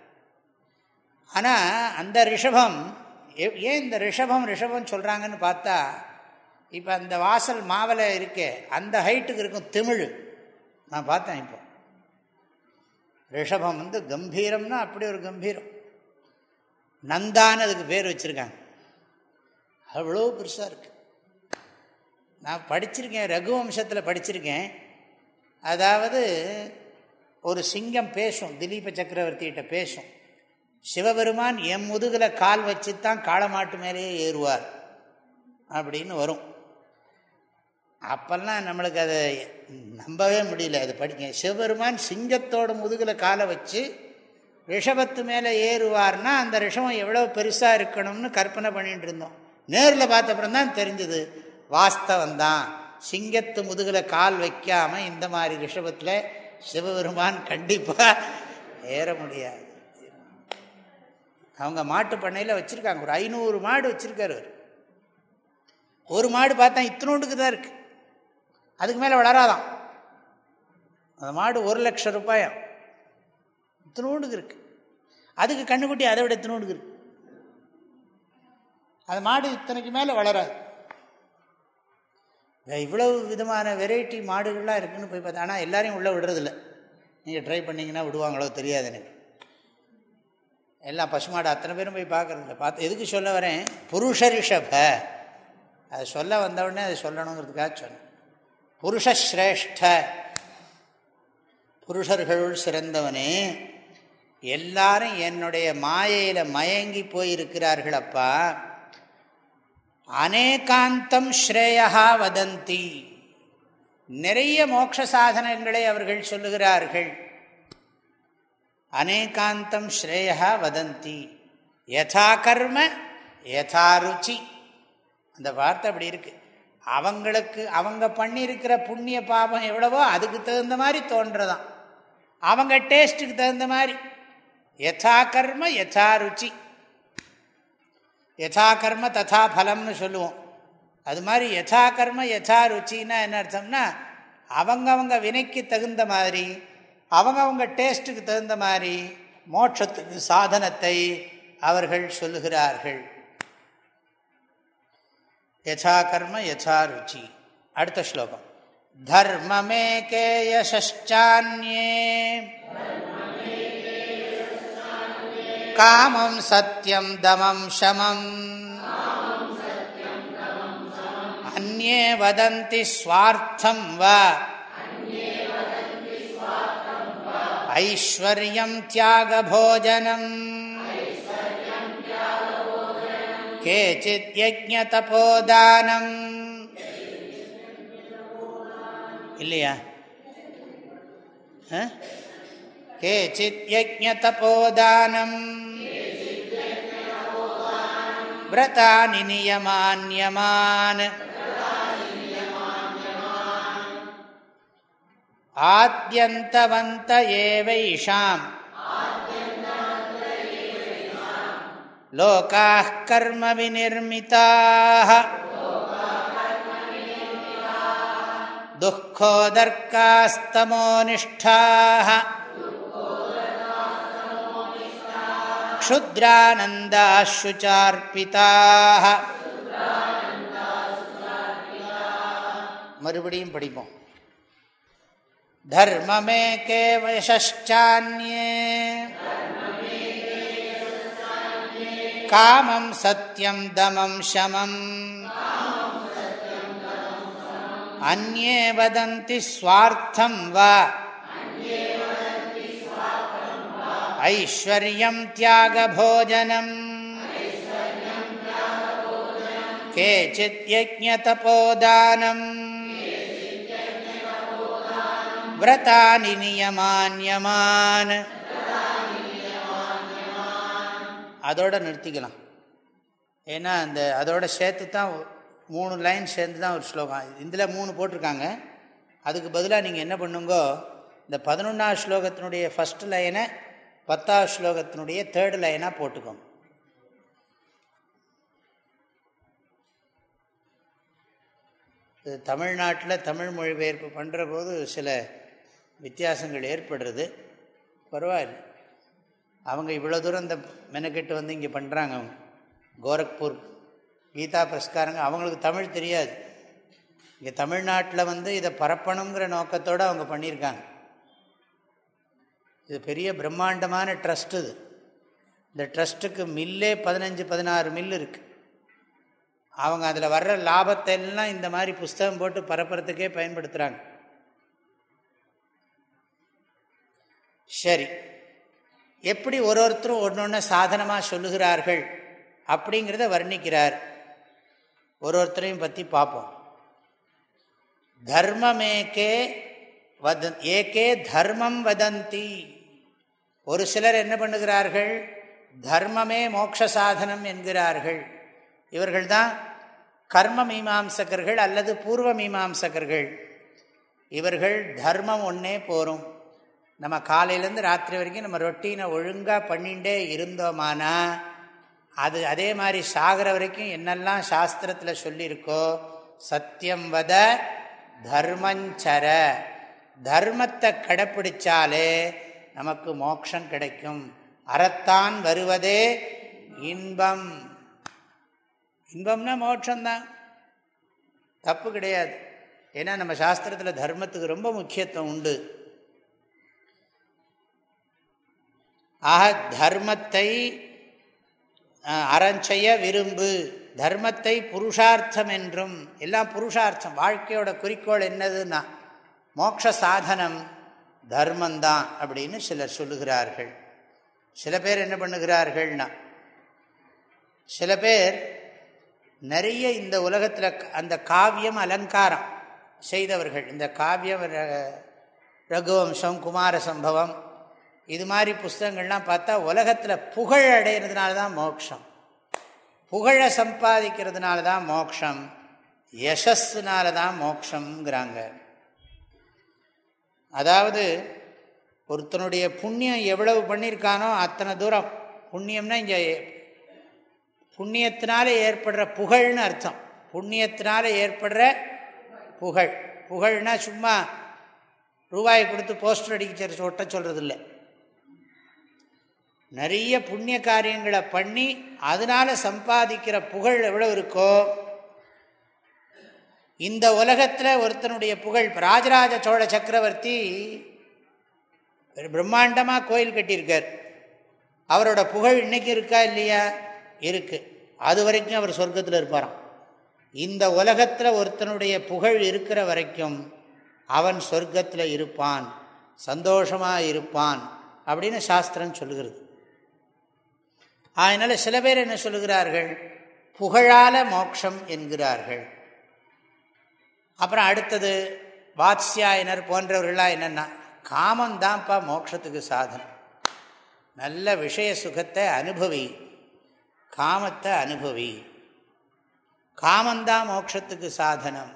ஆனால் அந்த ரிஷபம் ஏன் இந்த ரிஷபம் ரிஷபம் சொல்கிறாங்கன்னு பார்த்தா இப்போ அந்த வாசல் மாவலை இருக்கே அந்த ஹைட்டுக்கு இருக்கும் திமிழ். நான் பார்த்தேன் இப்போ. ரிஷபம் வந்து கம்பீரம்னா அப்படி ஒரு கம்பீரம். நந்தான்னு அதுக்கு பேர் வச்சுருக்காங்க. அவ்வளோ பெருசாக இருக்குது நான் படிச்சிருக்கேன் ரகுவம்சத்தில் படிச்சிருக்கேன். அதாவது ஒரு சிங்கம் பேசும் திலீப சக்கரவர்த்திகிட்ட பேசும். சிவபெருமான் எம் முதுகில் கால் வச்சு தான் காளமாட்டு மேலேயே ஏறுவார் அப்படின்னு வரும். அப்பெல்லாம் நம்மளுக்கு அதை நம்பவே முடியல அது படிக்க. சிவபெருமான் சிங்கத்தோட முதுகில் காலை வச்சு ரிஷபத்து மேலே ஏறுவார்னா அந்த ரிஷபம் எவ்வளோ பெருசாக இருக்கணும்னு கற்பனை பண்ணிட்டு இருந்தோம். நேரில் பார்த்தப்புறம் தான் தெரிஞ்சது. வாஸ்தவந்தான் சிங்கத்து முதுகில் கால் வைக்காமல் இந்த மாதிரி ரிஷபத்தில் சிவபெருமான் கண்டிப்பாக ஏற முடியாது. அவங்க மாட்டு பண்ணையில் வச்சுருக்காங்க. ஒரு ஐநூறு மாடு வச்சுருக்காரு அவர். ஒரு மாடு பார்த்தா இத்தினோண்டுக்கு தான் இருக்குது அதுக்கு மேலே வளராதான் அந்த மாடு ஒரு லட்சம் ரூபாயம் இத்தினோண்டுக்கு இருக்குது அதுக்கு கண்ணுக்குட்டி அதை விட இத்தினோண்டுக்கு இருக்குது அது மாடு இத்தனைக்கு மேலே வளராது. இவ்வளவு விதமான வெரைட்டி மாடுகள்லாம் இருக்குதுன்னு போய் பார்த்தா ஆனால் எல்லாரையும் உள்ளே விடுறதில்ல. நீங்கள் ட்ரை பண்ணிங்கன்னா விடுவாங்களோ தெரியாது எனக்கு. எல்லாம் பசுமாடு அத்தனை பேரும் போய் பார்க்குறதில்ல. பார்த்து எதுக்கு சொல்ல வரேன்? புருஷ ரிஷப அதை சொல்ல வந்தவுடனே அதை சொல்லணுங்கிறதுக்காக சொன்னேன். புருஷஸ்ரேஷ்ட. புருஷர்களுள் சிறந்தவனே. எல்லாரும் என்னுடைய மாயையில் மயங்கி போயிருக்கிறார்கள் அப்பா அநேகாந்தம் ஸ்ரேயா வதந்தி. நிறைய மோட்ச சாதனங்களை அவர்கள் சொல்லுகிறார்கள். அநேகாந்தம் ஸ்ரேயா வதந்தி. யதா கர்ம யதா ருச்சி. அந்த வார்த்தை அப்படி இருக்கு. அவங்களுக்கு அவங்க பண்ணியிருக்கிற புண்ணிய பாபம் எவ்வளவோ அதுக்கு தகுந்த மாதிரி தோன்றதான் அவங்க டேஸ்ட்டுக்கு தகுந்த மாதிரி. யதா கர்ம யதா ருச்சி. யதா கர்ம ததா ஃபலம்னு சொல்லுவோம். அது மாதிரி யதா கர்ம யதா ருச்சின்னா என்ன அர்த்தம்னா அவங்கவங்க வினைக்கு தகுந்த மாதிரி அவங்கவுங்க டேஸ்ட்டுக்கு தகுந்த மாதிரி மோட்சத்துக்கு சாதனத்தை அவர்கள் சொல்லுகிறார்கள். யசா கர்ம யசா ருச்சி. அடுத்த ஸ்லோகம். தர்மமே கேயசான்யே காமம் சத்தியம் தமம் சமம். அந்நே வதந்தி ஸ்வார்த்தம் வா. ஐஸ்வர்யம் தியாகபோஜனம். கேச்சித் யஜ்ஞதபோதானம். இல்லையா? கேச்சித் யஜ்ஞதபோதானம். व्रतानि नियमान्यमान् आद्यन्तवन्त एवैषाम् लोकाः कर्मविनिर्मिताः दुःखोदर्कास्तमोनिष्ठाः क्षुद्रानन्दाशुचार्पिताः மறுபடியும் படிப்போம் धर्ममेके वशश्चान्ये कामं सत्यं दमं शमम् अन्ये वदन्ति स्वार्थं ஐஸ்வர்யம் தியாகபோஜனம் கேச்சித் யஜ்ஞதபோதானம் விரதானி நியமான்யமான் அதோட நிறுத்திக்கலாம். ஏன்னா அந்த அதோட சேர்த்து தான் மூணு லைன் சேர்ந்து தான் ஒரு ஸ்லோகம். இதில் மூணு போட்டிருக்காங்க. அதுக்கு பதிலாக நீங்கள் என்ன பண்ணுங்கோ இந்த பதினொன்றாவது ஸ்லோகத்தினுடைய ஃபஸ்ட் லைனை பத்தாவது ஸ்லோகத்தினுடைய தேர்டு லைனாக போட்டுக்கோங்க. இது தமிழ்நாட்டில் தமிழ் மொழிபெயர்ப்பு பண்ணுற போது சில வித்தியாசங்கள் ஏற்படுறது. பரவாயில்ல. அவங்க இவ்வளோ தூரம் இந்த மெனக்கெட்டு வந்து இங்கே பண்ணுறாங்க அவங்க. கோரக்பூர் கீதா பிரஸ்காரங்க அவங்களுக்கு தமிழ் தெரியாது. இங்கே தமிழ்நாட்டில் வந்து இதை பரப்பணுங்கிற நோக்கத்தோடு அவங்க பண்ணியிருக்காங்க. இது பெரிய பிரம்மாண்டமான ட்ரஸ்ட் இது. இந்த ட்ரஸ்ட்டுக்கு மில்லே பதினஞ்சு பதினாறு மில் இருக்குது அவங்க அதில் வர்ற லாபத்தை எல்லாம் இந்த மாதிரி புஸ்தகம் போட்டு பரப்புறதுக்கே பயன்படுத்துகிறாங்க சரி. எப்படி ஒரு ஒருத்தரும் ஒன்று ஒன்று சாதனமாக சொல்லுகிறார்கள் அப்படிங்கிறத வர்ணிக்கிறார். ஒரு ஒருத்தரையும் பற்றி பார்ப்போம் தர்மமேக்கே வத ஏகே தர்மம் வதந்தி. ஒரு சிலர் என்ன பண்ணுகிறார்கள்? தர்மமே மோட்ச சாதனம் என்கிறார்கள். இவர்கள்தான் கர்ம மீமாம்சகர்கள் அல்லது பூர்வ மீமாம்சகர்கள். இவர்கள் தர்மம் ஒன்றே போகும் நம்ம காலையிலேருந்து ராத்திரி வரைக்கும் நம்ம ரொட்டீனை ஒழுங்காக பண்ணிகிட்டே இருந்தோமானா அது அதே மாதிரி சாகிற வரைக்கும் என்னெல்லாம் சாஸ்திரத்தில் சொல்லியிருக்கோ சத்தியம் வத தர்மஞ்சர தர்மத்தை கடைப்பிடிச்சாலே நமக்கு மோட்சம் கிடைக்கும். அறத்தான் வருவதே இன்பம். இன்பம்னா மோட்சம்தான். தப்பு கிடையாது. ஏன்னா நம்ம சாஸ்திரத்தில் தர்மத்துக்கு ரொம்ப முக்கியத்துவம் உண்டு. ஆக தர்மத்தை அறஞ்செய்ய விரும்பு. தர்மத்தை புருஷார்த்தம் என்றும் எல்லாம் புருஷார்த்தம். வாழ்க்கையோட குறிக்கோள் என்னதுன்னா மோட்ச சாதனம். தர்மந்தான் அப்படின்னு சிலர் சொல்லுகிறார்கள். சில பேர் என்ன பண்ணுகிறார்கள்னா சில பேர் நிறைய இந்த உலகத்தில் அந்த காவியம் அலங்காரம் செய்தவர்கள். இந்த காவியம் ரகுவம்சம் குமார சம்பவம் இது மாதிரி புஸ்தகங்கள்லாம் பார்த்தா உலகத்தில் புகழ் அடைகிறதுனால தான் மோக்ஷம். புகழை சம்பாதிக்கிறதுனால தான் மோக்ஷம். யசஸ்னால தான் மோக்ஷங்கிறாங்க அதாவது ஒருத்தனுடைய புண்ணியம் எவ்வளவு பண்ணியிருக்கானோ அத்தனை தூரம். புண்ணியம்னா இங்கே புண்ணியத்தினால ஏற்படுற புகழ்னு அர்த்தம். புண்ணியத்தினால ஏற்படுற புகழ். புகழ்னா சும்மா ரூபாயை கொடுத்து போஸ்டர் அடிக்க ஒட்ட சொல்கிறது இல்லை நிறைய புண்ணிய காரியங்களை பண்ணி அதனால் சம்பாதிக்கிற புகழ் எவ்வளோ இருக்கோ இந்த உலகத்தில் ஒருத்தனுடைய புகழ் ராஜராஜ சோழ சக்கரவர்த்தி பிரம்மாண்டமாக கோயில் கட்டியிருக்கார். அவரோட புகழ் இன்னைக்கு இருக்கா இல்லையா? இருக்குது அது வரைக்கும் அவர் சொர்க்கத்தில் இருப்பாராம். இந்த உலகத்தில் ஒருத்தனுடைய புகழ் இருக்கிற வரைக்கும் அவன் சொர்க்கத்தில் இருப்பான் சந்தோஷமாக இருப்பான் அப்படின்னு சாஸ்திரம் சொல்லுகிறது. அதனால் சில பேர் என்ன சொல்லுகிறார்கள்? புகழால மோக்ஷம் என்கிறார்கள். அப்புறம் அடுத்தது வாத்ஸ்யாயனர் போன்றவர்களாக என்னென்னா காமந்தான்ப்பா மோட்சத்துக்கு சாதனம் நல்ல விஷய சுகத்தை அனுபவி காமத்தை அனுபவி. காமந்தான் மோட்சத்துக்கு சாதனம்.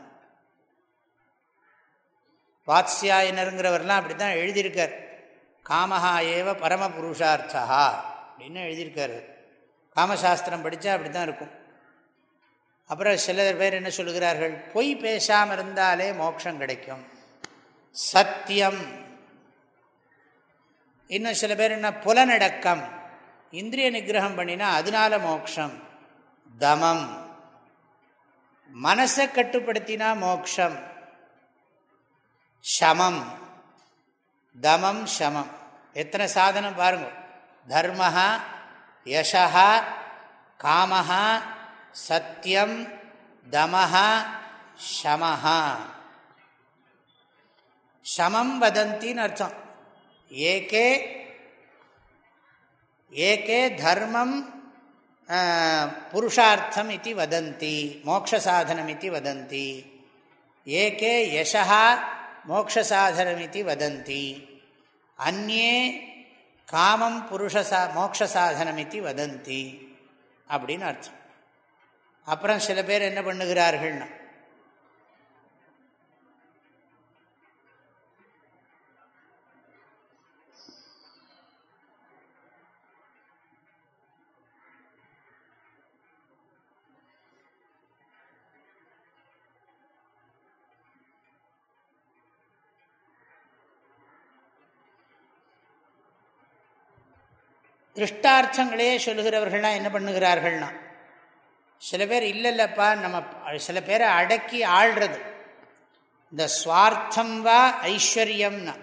வாத்ஸ்யாயனருங்கிறவர்லாம் அப்படி தான் எழுதியிருக்கார். காமஹா ஏவ பரம புருஷார்த்தா அப்படின்னு எழுதியிருக்காரு. காமசாஸ்திரம் படித்தா அப்படி தான் இருக்கும். அப்புறம் சில பேர் என்ன சொல்லுகிறார்கள்? பொய் பேசாமல் இருந்தாலே மோட்சம் கிடைக்கும். சத்தியம். இன்னும் சில பேர் என்ன? புலனடக்கம். இந்திரிய நிகிரகம் பண்ணினா அதனால மோக்ஷம் தமம். மனசை கட்டுப்படுத்தினா மோக்ஷம் சமம். தமம் சமம். எத்தனை சாதனம் பாருங்க. தர்மஹா யசா காமஹா சத்தியம் தமஹா ஷமஹா. ஷமம் வதந்தின்னு அர்த்தம். ஏகே ஏகே தர்மம் புருஷார்த்தம் இது வதந்தி மோக்ஷசாதனம் இது வதந்தி. ஏகே யசா மோக்ஷசாதனம் இது வதந்தி. அந்நே காமம் புருஷசா மோக்ஷசாதனம் இது வதந்தி. அப்படின்னு அர்த்தம். அப்புறம் சில பேர் என்ன பண்ணுகிறார்கள்னா திருஷ்டார்த்தங்களே சொல்லுகிறவர்கள்லாம் என்ன பண்ணுகிறார்கள்னா சில பேர் இல்லைல்லப்பா நம்ம சில பேரை அடக்கி ஆள்றது. இந்த சுவார்த்தம் வா ஐஸ்வர்யம்னா.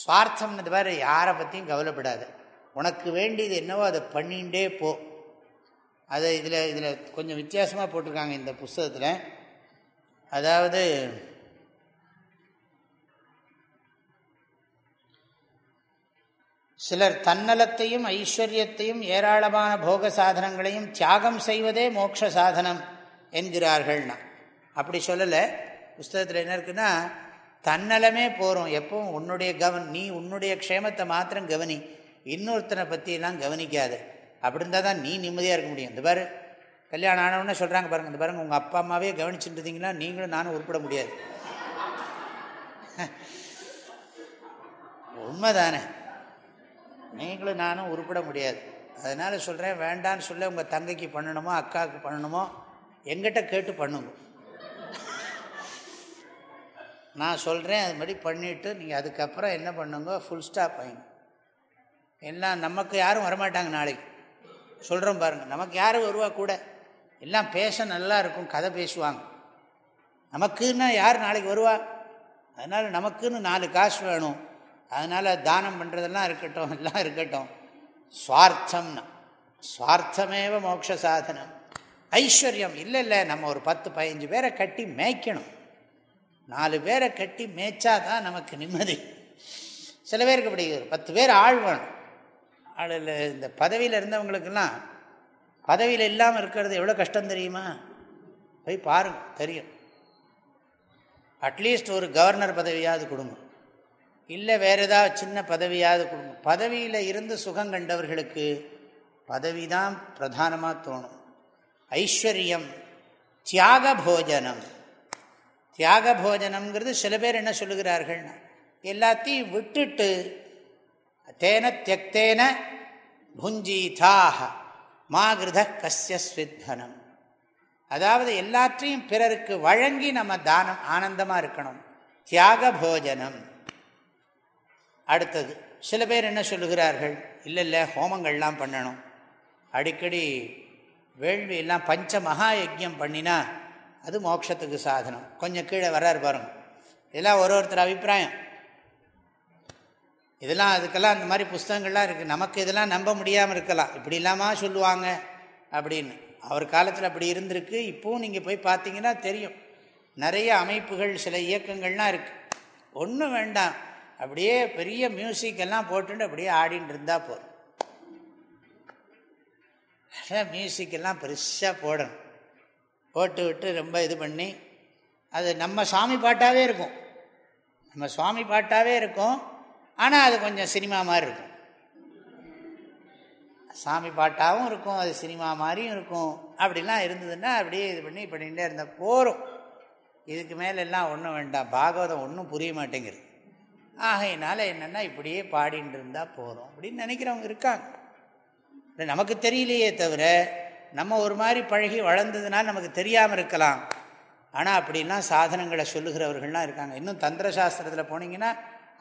சுவார்த்தம்னது வேறு யாரை பற்றியும் கவலைப்படாது. உனக்கு வேண்டியது என்னவோ அதை பண்ணிகிட்டே போ. அதை இதில் இதில் கொஞ்சம் வித்தியாசமாக போட்டிருக்காங்க இந்த புஸ்தகத்தில். அதாவது சிலர் தன்னலத்தையும் ஐஸ்வர்யத்தையும் ஏராளமான போக சாதனங்களையும் தியாகம் செய்வதே மோட்ச சாதனம் என்கிறார்கள்னா. அப்படி சொல்லலை. புஸ்தகத்தில் என்ன இருக்குன்னா தன்னலமே போகிறோம் எப்பவும் உன்னுடைய கவன் நீ உன்னுடைய க்ஷேமத்தை மாத்திரம் கவனி. இன்னொருத்தனை பற்றியெல்லாம் கவனிக்காது. அப்படி இருந்தால் தான் நீ நிம்மதியாக இருக்க முடியும். இந்த பாரு கல்யாணம் ஆனவுடனே சொல்கிறாங்க பாருங்கள் இந்த பாருங்கள் உங்கள் அப்பா அம்மாவே கவனிச்சுட்டுருந்தீங்கன்னா நீங்களும் நானும் உருப்பிட முடியாது. உண்மைதானே? நீங்களும் நானும் உருப்பிட முடியாது. அதனால் சொல்கிறேன் வேண்டான்னு சொல்ல உங்கள் தங்கைக்கு பண்ணணுமோ அக்காவுக்கு பண்ணணுமோ எங்கிட்ட கேட்டு பண்ணுங்க. நான் சொல்கிறேன் அது மாதிரி பண்ணிவிட்டு நீங்கள் அதுக்கப்புறம் என்ன பண்ணுங்க ஃபுல் ஸ்டாப் ஆகிங்க எல்லாம் நமக்கு யாரும் வரமாட்டாங்க நாளைக்கு. சொல்கிறோம் பாருங்கள் நமக்கு யாரும் வருவா கூட? எல்லாம் பேச நல்லா இருக்கும் கதை பேசுவாங்க. நமக்குன்னா யார் நாளைக்கு வருவா? அதனால் நமக்குன்னு நாலு காசு வேணும். அதனால் தானம் பண்ணுறதெல்லாம் இருக்கட்டும் எல்லாம் இருக்கட்டும். சுவார்த்தம்னா சுவார்த்தமேவ மோட்ச சாதனம். ஐஸ்வர்யம் இல்லை இல்லை நம்ம ஒரு பத்து பதினஞ்சு பேரை கட்டி மேய்க்கணும். நாலு பேரை கட்டி மேய்ச்சா தான் நமக்கு நிம்மதி. சில பேருக்கு அப்படி பத்து பேர் ஆள் வேணும். ஆளில் இந்த பதவியில் இருந்தவங்களுக்கெல்லாம் பதவியில் இல்லாமல் இருக்கிறது எவ்வளோ கஷ்டம் தெரியுமா? போய் பாருங்க தெரியும். அட்லீஸ்ட் ஒரு கவர்னர் பதவியாவது கொடுங்க. இல்லை வேறு ஏதாவது சின்ன பதவியாவது கொடுங்க. பதவியில் இருந்து சுகம் கண்டவர்களுக்கு பதவி தான் பிரதானமாக தோணும். ஐஸ்வர்யம் தியாக போஜனம் தியாக போஜனம்ங்கிறது சில பேர் என்ன சொல்லுகிறார்கள்னா எல்லாத்தையும் விட்டுட்டு தேன தியக்தேன புஞ்சீதாக மாகிருத கசியஸ்வித்தனம் அதாவது எல்லாத்தையும் பிறருக்கு வழங்கி நம்ம தானம் ஆனந்தமாக இருக்கணும். தியாக போஜனம் அடுத்தது. சில பேர் என்ன சொல்லுகிறார்கள்? இல்லை இல்லை ஹோமங்கள்லாம் பண்ணணும். அடிக்கடி வேள்வி எல்லாம் பஞ்ச மகா யஜ்யம் பண்ணினா அது மோட்சத்துக்கு சாதனம். கொஞ்சம் கீழே வரார் பாருங்க. இதெல்லாம் ஒரு ஒருத்தர் அபிப்பிராயம். இதெல்லாம் அதுக்கெல்லாம் அந்த மாதிரி புஸ்தகங்கள்லாம் இருக்குது நமக்கு இதெல்லாம் நம்ப முடியாமல் இருக்கலாம். இப்படி இல்லாமல் சொல்லுவாங்க அப்படின்னு. அவர் காலத்தில் அப்படி இருந்திருக்கு. இப்போவும் நீங்கள் போய் பார்த்தீங்கன்னா தெரியும். நிறைய அமைப்புகள் சில இயக்கங்கள்லாம் இருக்குது ஒன்றும் வேண்டாம். அப்படியே பெரிய மியூசிக் எல்லாம் போட்டுட்டு அப்படியே ஆடின்னு இருந்தால் போதும். மியூசிக் எல்லாம் பெருசாக போடணும். போட்டு விட்டு ரொம்ப இது பண்ணி அது நம்ம சாமி பாட்டாகவே இருக்கும். நம்ம சுவாமி பாட்டாகவே இருக்கும். ஆனால் அது கொஞ்சம் சினிமா மாதிரி இருக்கும். சாமி பாட்டாகவும் இருக்கும் அது சினிமா மாதிரியும் இருக்கும். அப்படிலாம் இருந்ததுன்னா அப்படியே இது பண்ணி பண்ணிகிட்டே இருந்தால் போகிறோம் இதுக்கு மேலே எல்லாம் ஒன்றும் வேண்டாம். பாகவதம் ஒன்றும் புரிய மாட்டேங்கிறது ஆகையினால என்னென்னா இப்படியே பாடிட்டு இருந்தால் போகிறோம் அப்படின்னு நினைக்கிறவங்க இருக்காங்க. நமக்கு தெரியலையே தவிர நம்ம ஒரு மாதிரி பழகி வளர்ந்ததுனால நமக்கு தெரியாமல் இருக்கலாம். ஆனால் அப்படிலாம் சாதனங்களை சொல்லுகிறவர்கள்லாம் இருக்காங்க. இன்னும் தந்திர சாஸ்திரத்தில் போனீங்கன்னா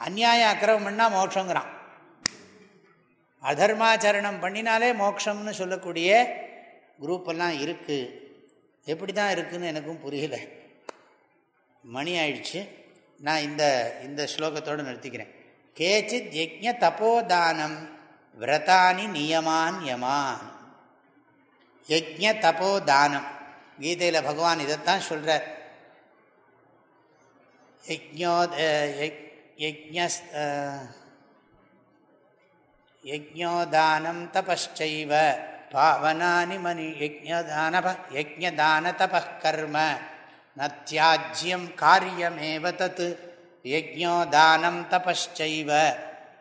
அந்நியாய அக்கிரமம் பண்ணால் மோட்சங்கிறான். அதர்மாச்சரணம் பண்ணினாலே மோட்சம்னு சொல்லக்கூடிய குரூப்பெல்லாம் இருக்குது எப்படி தான் இருக்குதுன்னு எனக்கும் புரியல. மணி ஆயிடுச்சு. நான் இந்த இந்த ஸ்லோகத்தோடு நிறுத்திக்கிறேன். கேச்சித் யஜ்ய தபோதானம் விரதானி நியமான் யமான். யஜ்ய தபோதானம். கீதையில் பகவான் இதைத்தான் சொல்கிறார் யஜ்யோ யஜ்ய யஜ்ஞோதானம் தபைவ பாவனானி மணி யஜ்ஞதான யஜ்ஞதான தபர்ம நத்தியாஜ்யம் காரியமேவ தத். யஜ்ஞோதானம் தபைவ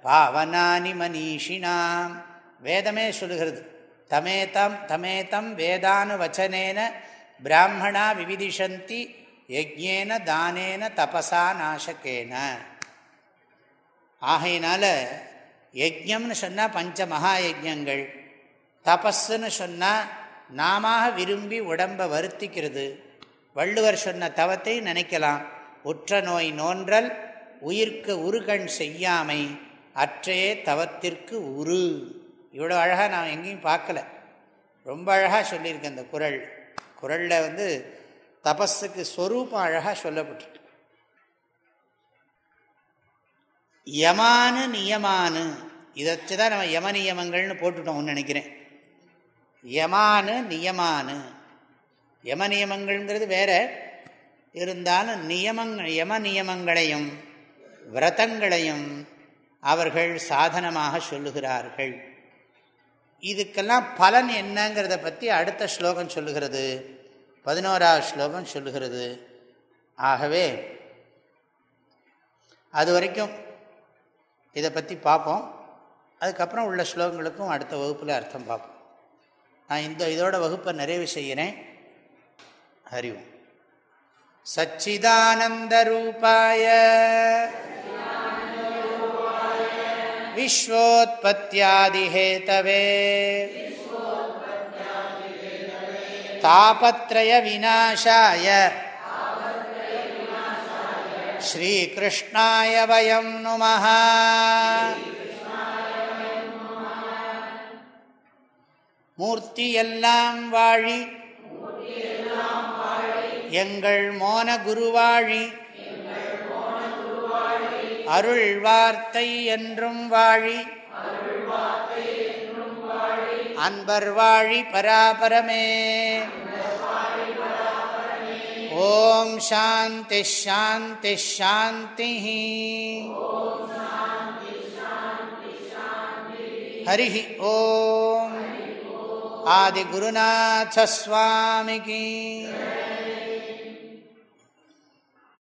பாவனானி மனிஷினாம். வேதமே சொல்லுகிறது. தமேதம் தமேதம் வேதானுவச்சனேன பிராமணா விவிதிஷந்தி யஜ்யேன தானேன தபசா நாசகேன. ஆகையினால யஜ்யம்னு சொன்னால் பஞ்ச மகா யஜ்யங்கள் தபஸ்ன்னு சொன்னால் நாம விரும்பி உடம்பை வருத்திக்கிறது. வள்ளுவர் சொன்ன தவத்தை நினைக்கலாம். உற்ற நோய் நோன்றல் உயிர்க்கு உருகண் செய்யாமை அற்றே தவத்திற்கு உரு. இவ்வளோ அழகாக நான் எங்கேயும் பார்க்கல. ரொம்ப அழகாக சொல்லியிருக்கேன் இந்த குரல். குரலில் வந்து தபஸுக்கு ஸ்வரூபம் அழகாக சொல்லப்பட்டு யமானு நியமானு. இதை வச்சு தான் நம்ம யம நியமங்கள்னு போட்டுட்டோம்னு நினைக்கிறேன். யமானு நியமானு. யம நியமங்கள்ங்கிறது வேற. இருந்தாலும் நியமங்கள் யம நியமங்களையும் விரதங்களையும் அவர்கள் சாதனமாக சொல்லுகிறார்கள். இதுக்கெல்லாம் பலன் என்னங்கிறத பற்றி அடுத்த ஸ்லோகம் சொல்லுகிறது. பதினோராவது ஸ்லோகம் சொல்லுகிறது. ஆகவே அது வரைக்கும் இதை பற்றி பார்ப்போம். அதுக்கப்புறம் உள்ள ஸ்லோகங்களுக்கும் அடுத்த வகுப்பில் அர்த்தம் பார்ப்போம். நான் இந்த இதோட வகுப்பை நிறைவு செய்கிறேன். அறிவோம் சச்சிதானந்தரூபாய विश्वोत्पत्त्यादिहेतवे तापत्रयविनाशाय श्रीकृष्णाय वयं नुमः மூர்த்தியெல்லாம் வாழி எங்கள் மோன குருவாழி அருள் வார்த்தை என்றும் வாழி அன்பர் வாழி பராபரமே ஓம் சாந்தி ஷாந்தி ஷாந்தி हरिः ॐ आदिगुरुनाथस्वामिकी